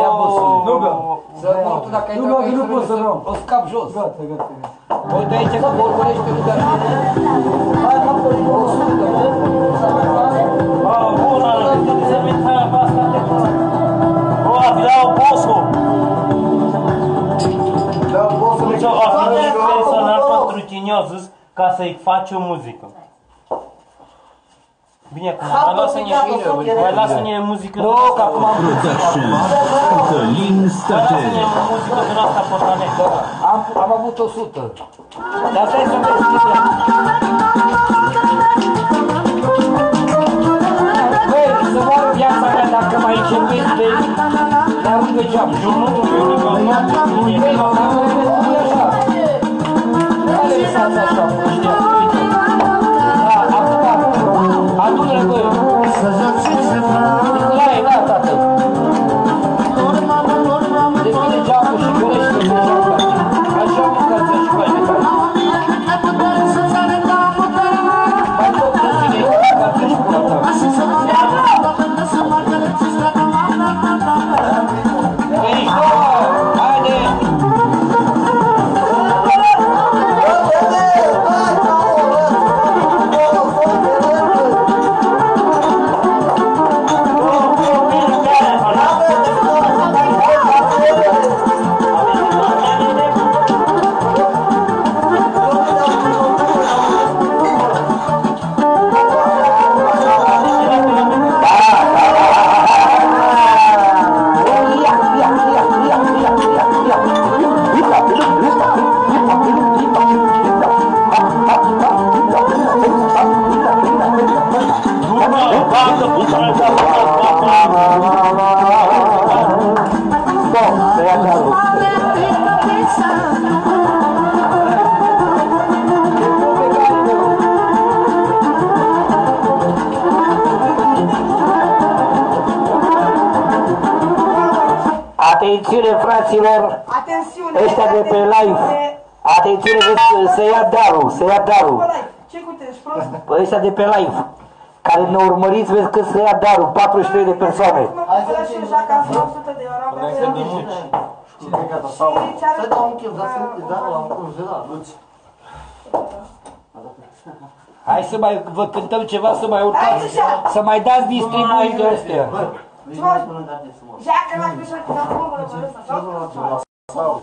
Ia bosul. Nu bea. Să mă, tu dacă ai Nu dat bea, aici, nu pot să beau. o scap jos. Gata, gata, gata. Uite aici că borbolește nu bea. Bună, să vin treaba asta de O, aveau bosul. Deci o avea personal pentru cine a zis ca să-i faci o muzică. Bine, acum, mai lasă-ne, mai lasă-ne muzică din Nu, asta. că acum am Production. Călin Mai State. lasă-ne muzică din asta pe tanet. Am, am avut 100. Dar stai să vezi câte. Băi, să moară viața mea dacă mai încercezi de de aruncă geam. Eu nu, eu nu, eu nu, Băi, dar mai vezi cum e așa. Care lăsați așa, ăștia, uite. Da, Nicolae, de pe live! Atențiune, vezi, să ia darul, să ia darul! Ce cu te ești prost? Păi ăștia de pe live, care ne urmăriți, vezi că să ia darul, 43 de persoane. Mă cumpără și jaca asta 100 de euro. am Să dau un chef, dar să nu te dau la un congelat. Hai să mai vă cântăm ceva, să mai urcați, să mai dați distribuiri de astea. Jaca la câșa cu capul mă rămână sau?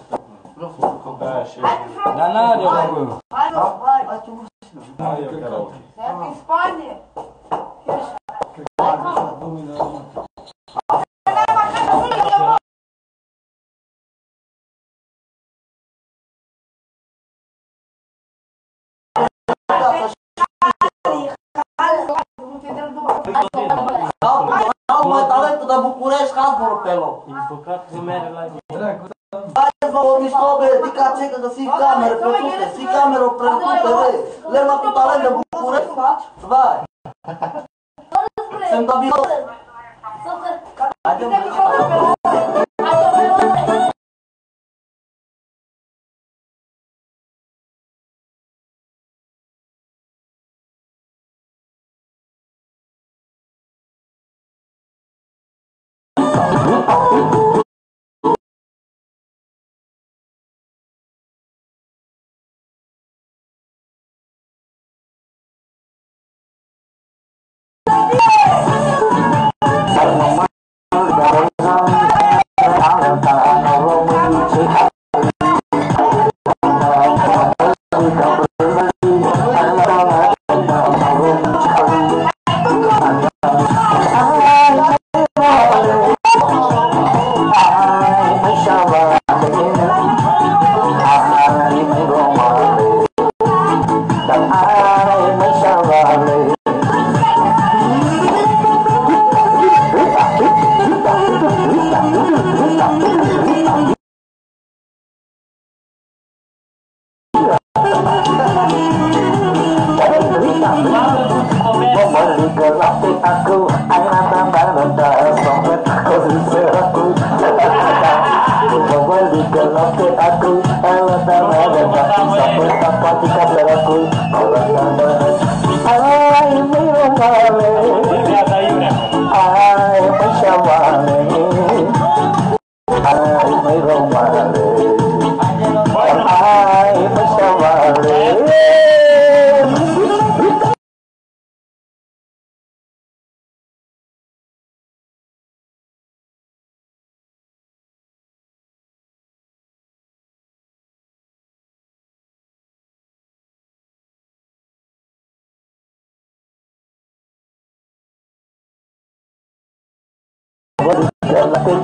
Dar n-are, bă. Hai, nu, hai. Hai în Spanie. Au mai talentul de București, că alt vor pe loc. E păcat că mere la Haideți vă o mișto, bă, dica ce că găsi camere pe toate, si cameră plăcute, bă. Lerma cu talent de București. Vai. Sunt da bine. Haide, mă. Viața iurea. Ai, mă,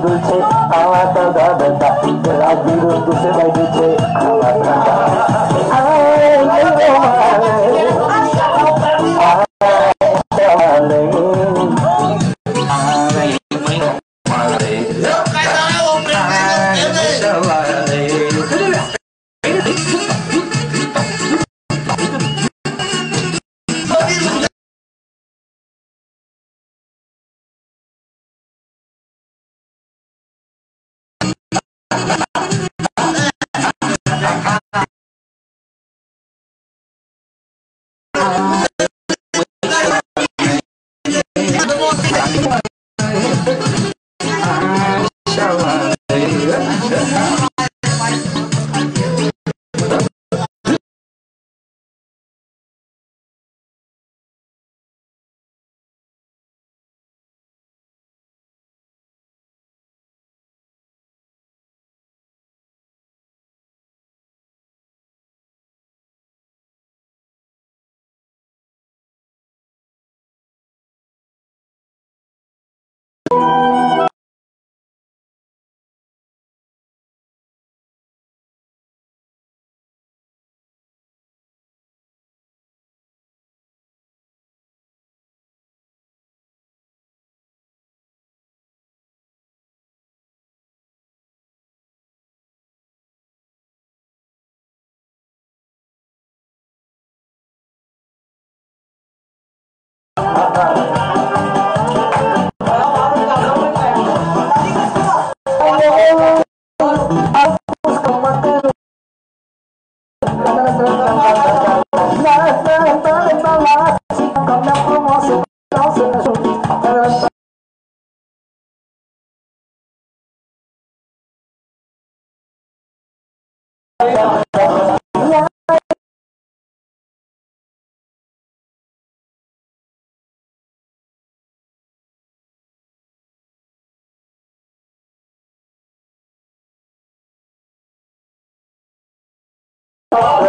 te dulce, amata da da da, de la virus Baba.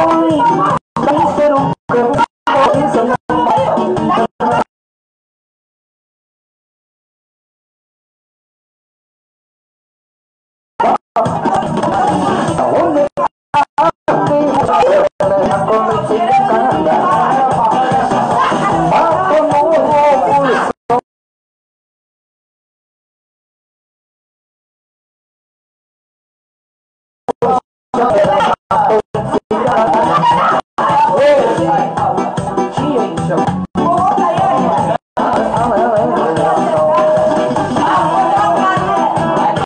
hoy, me.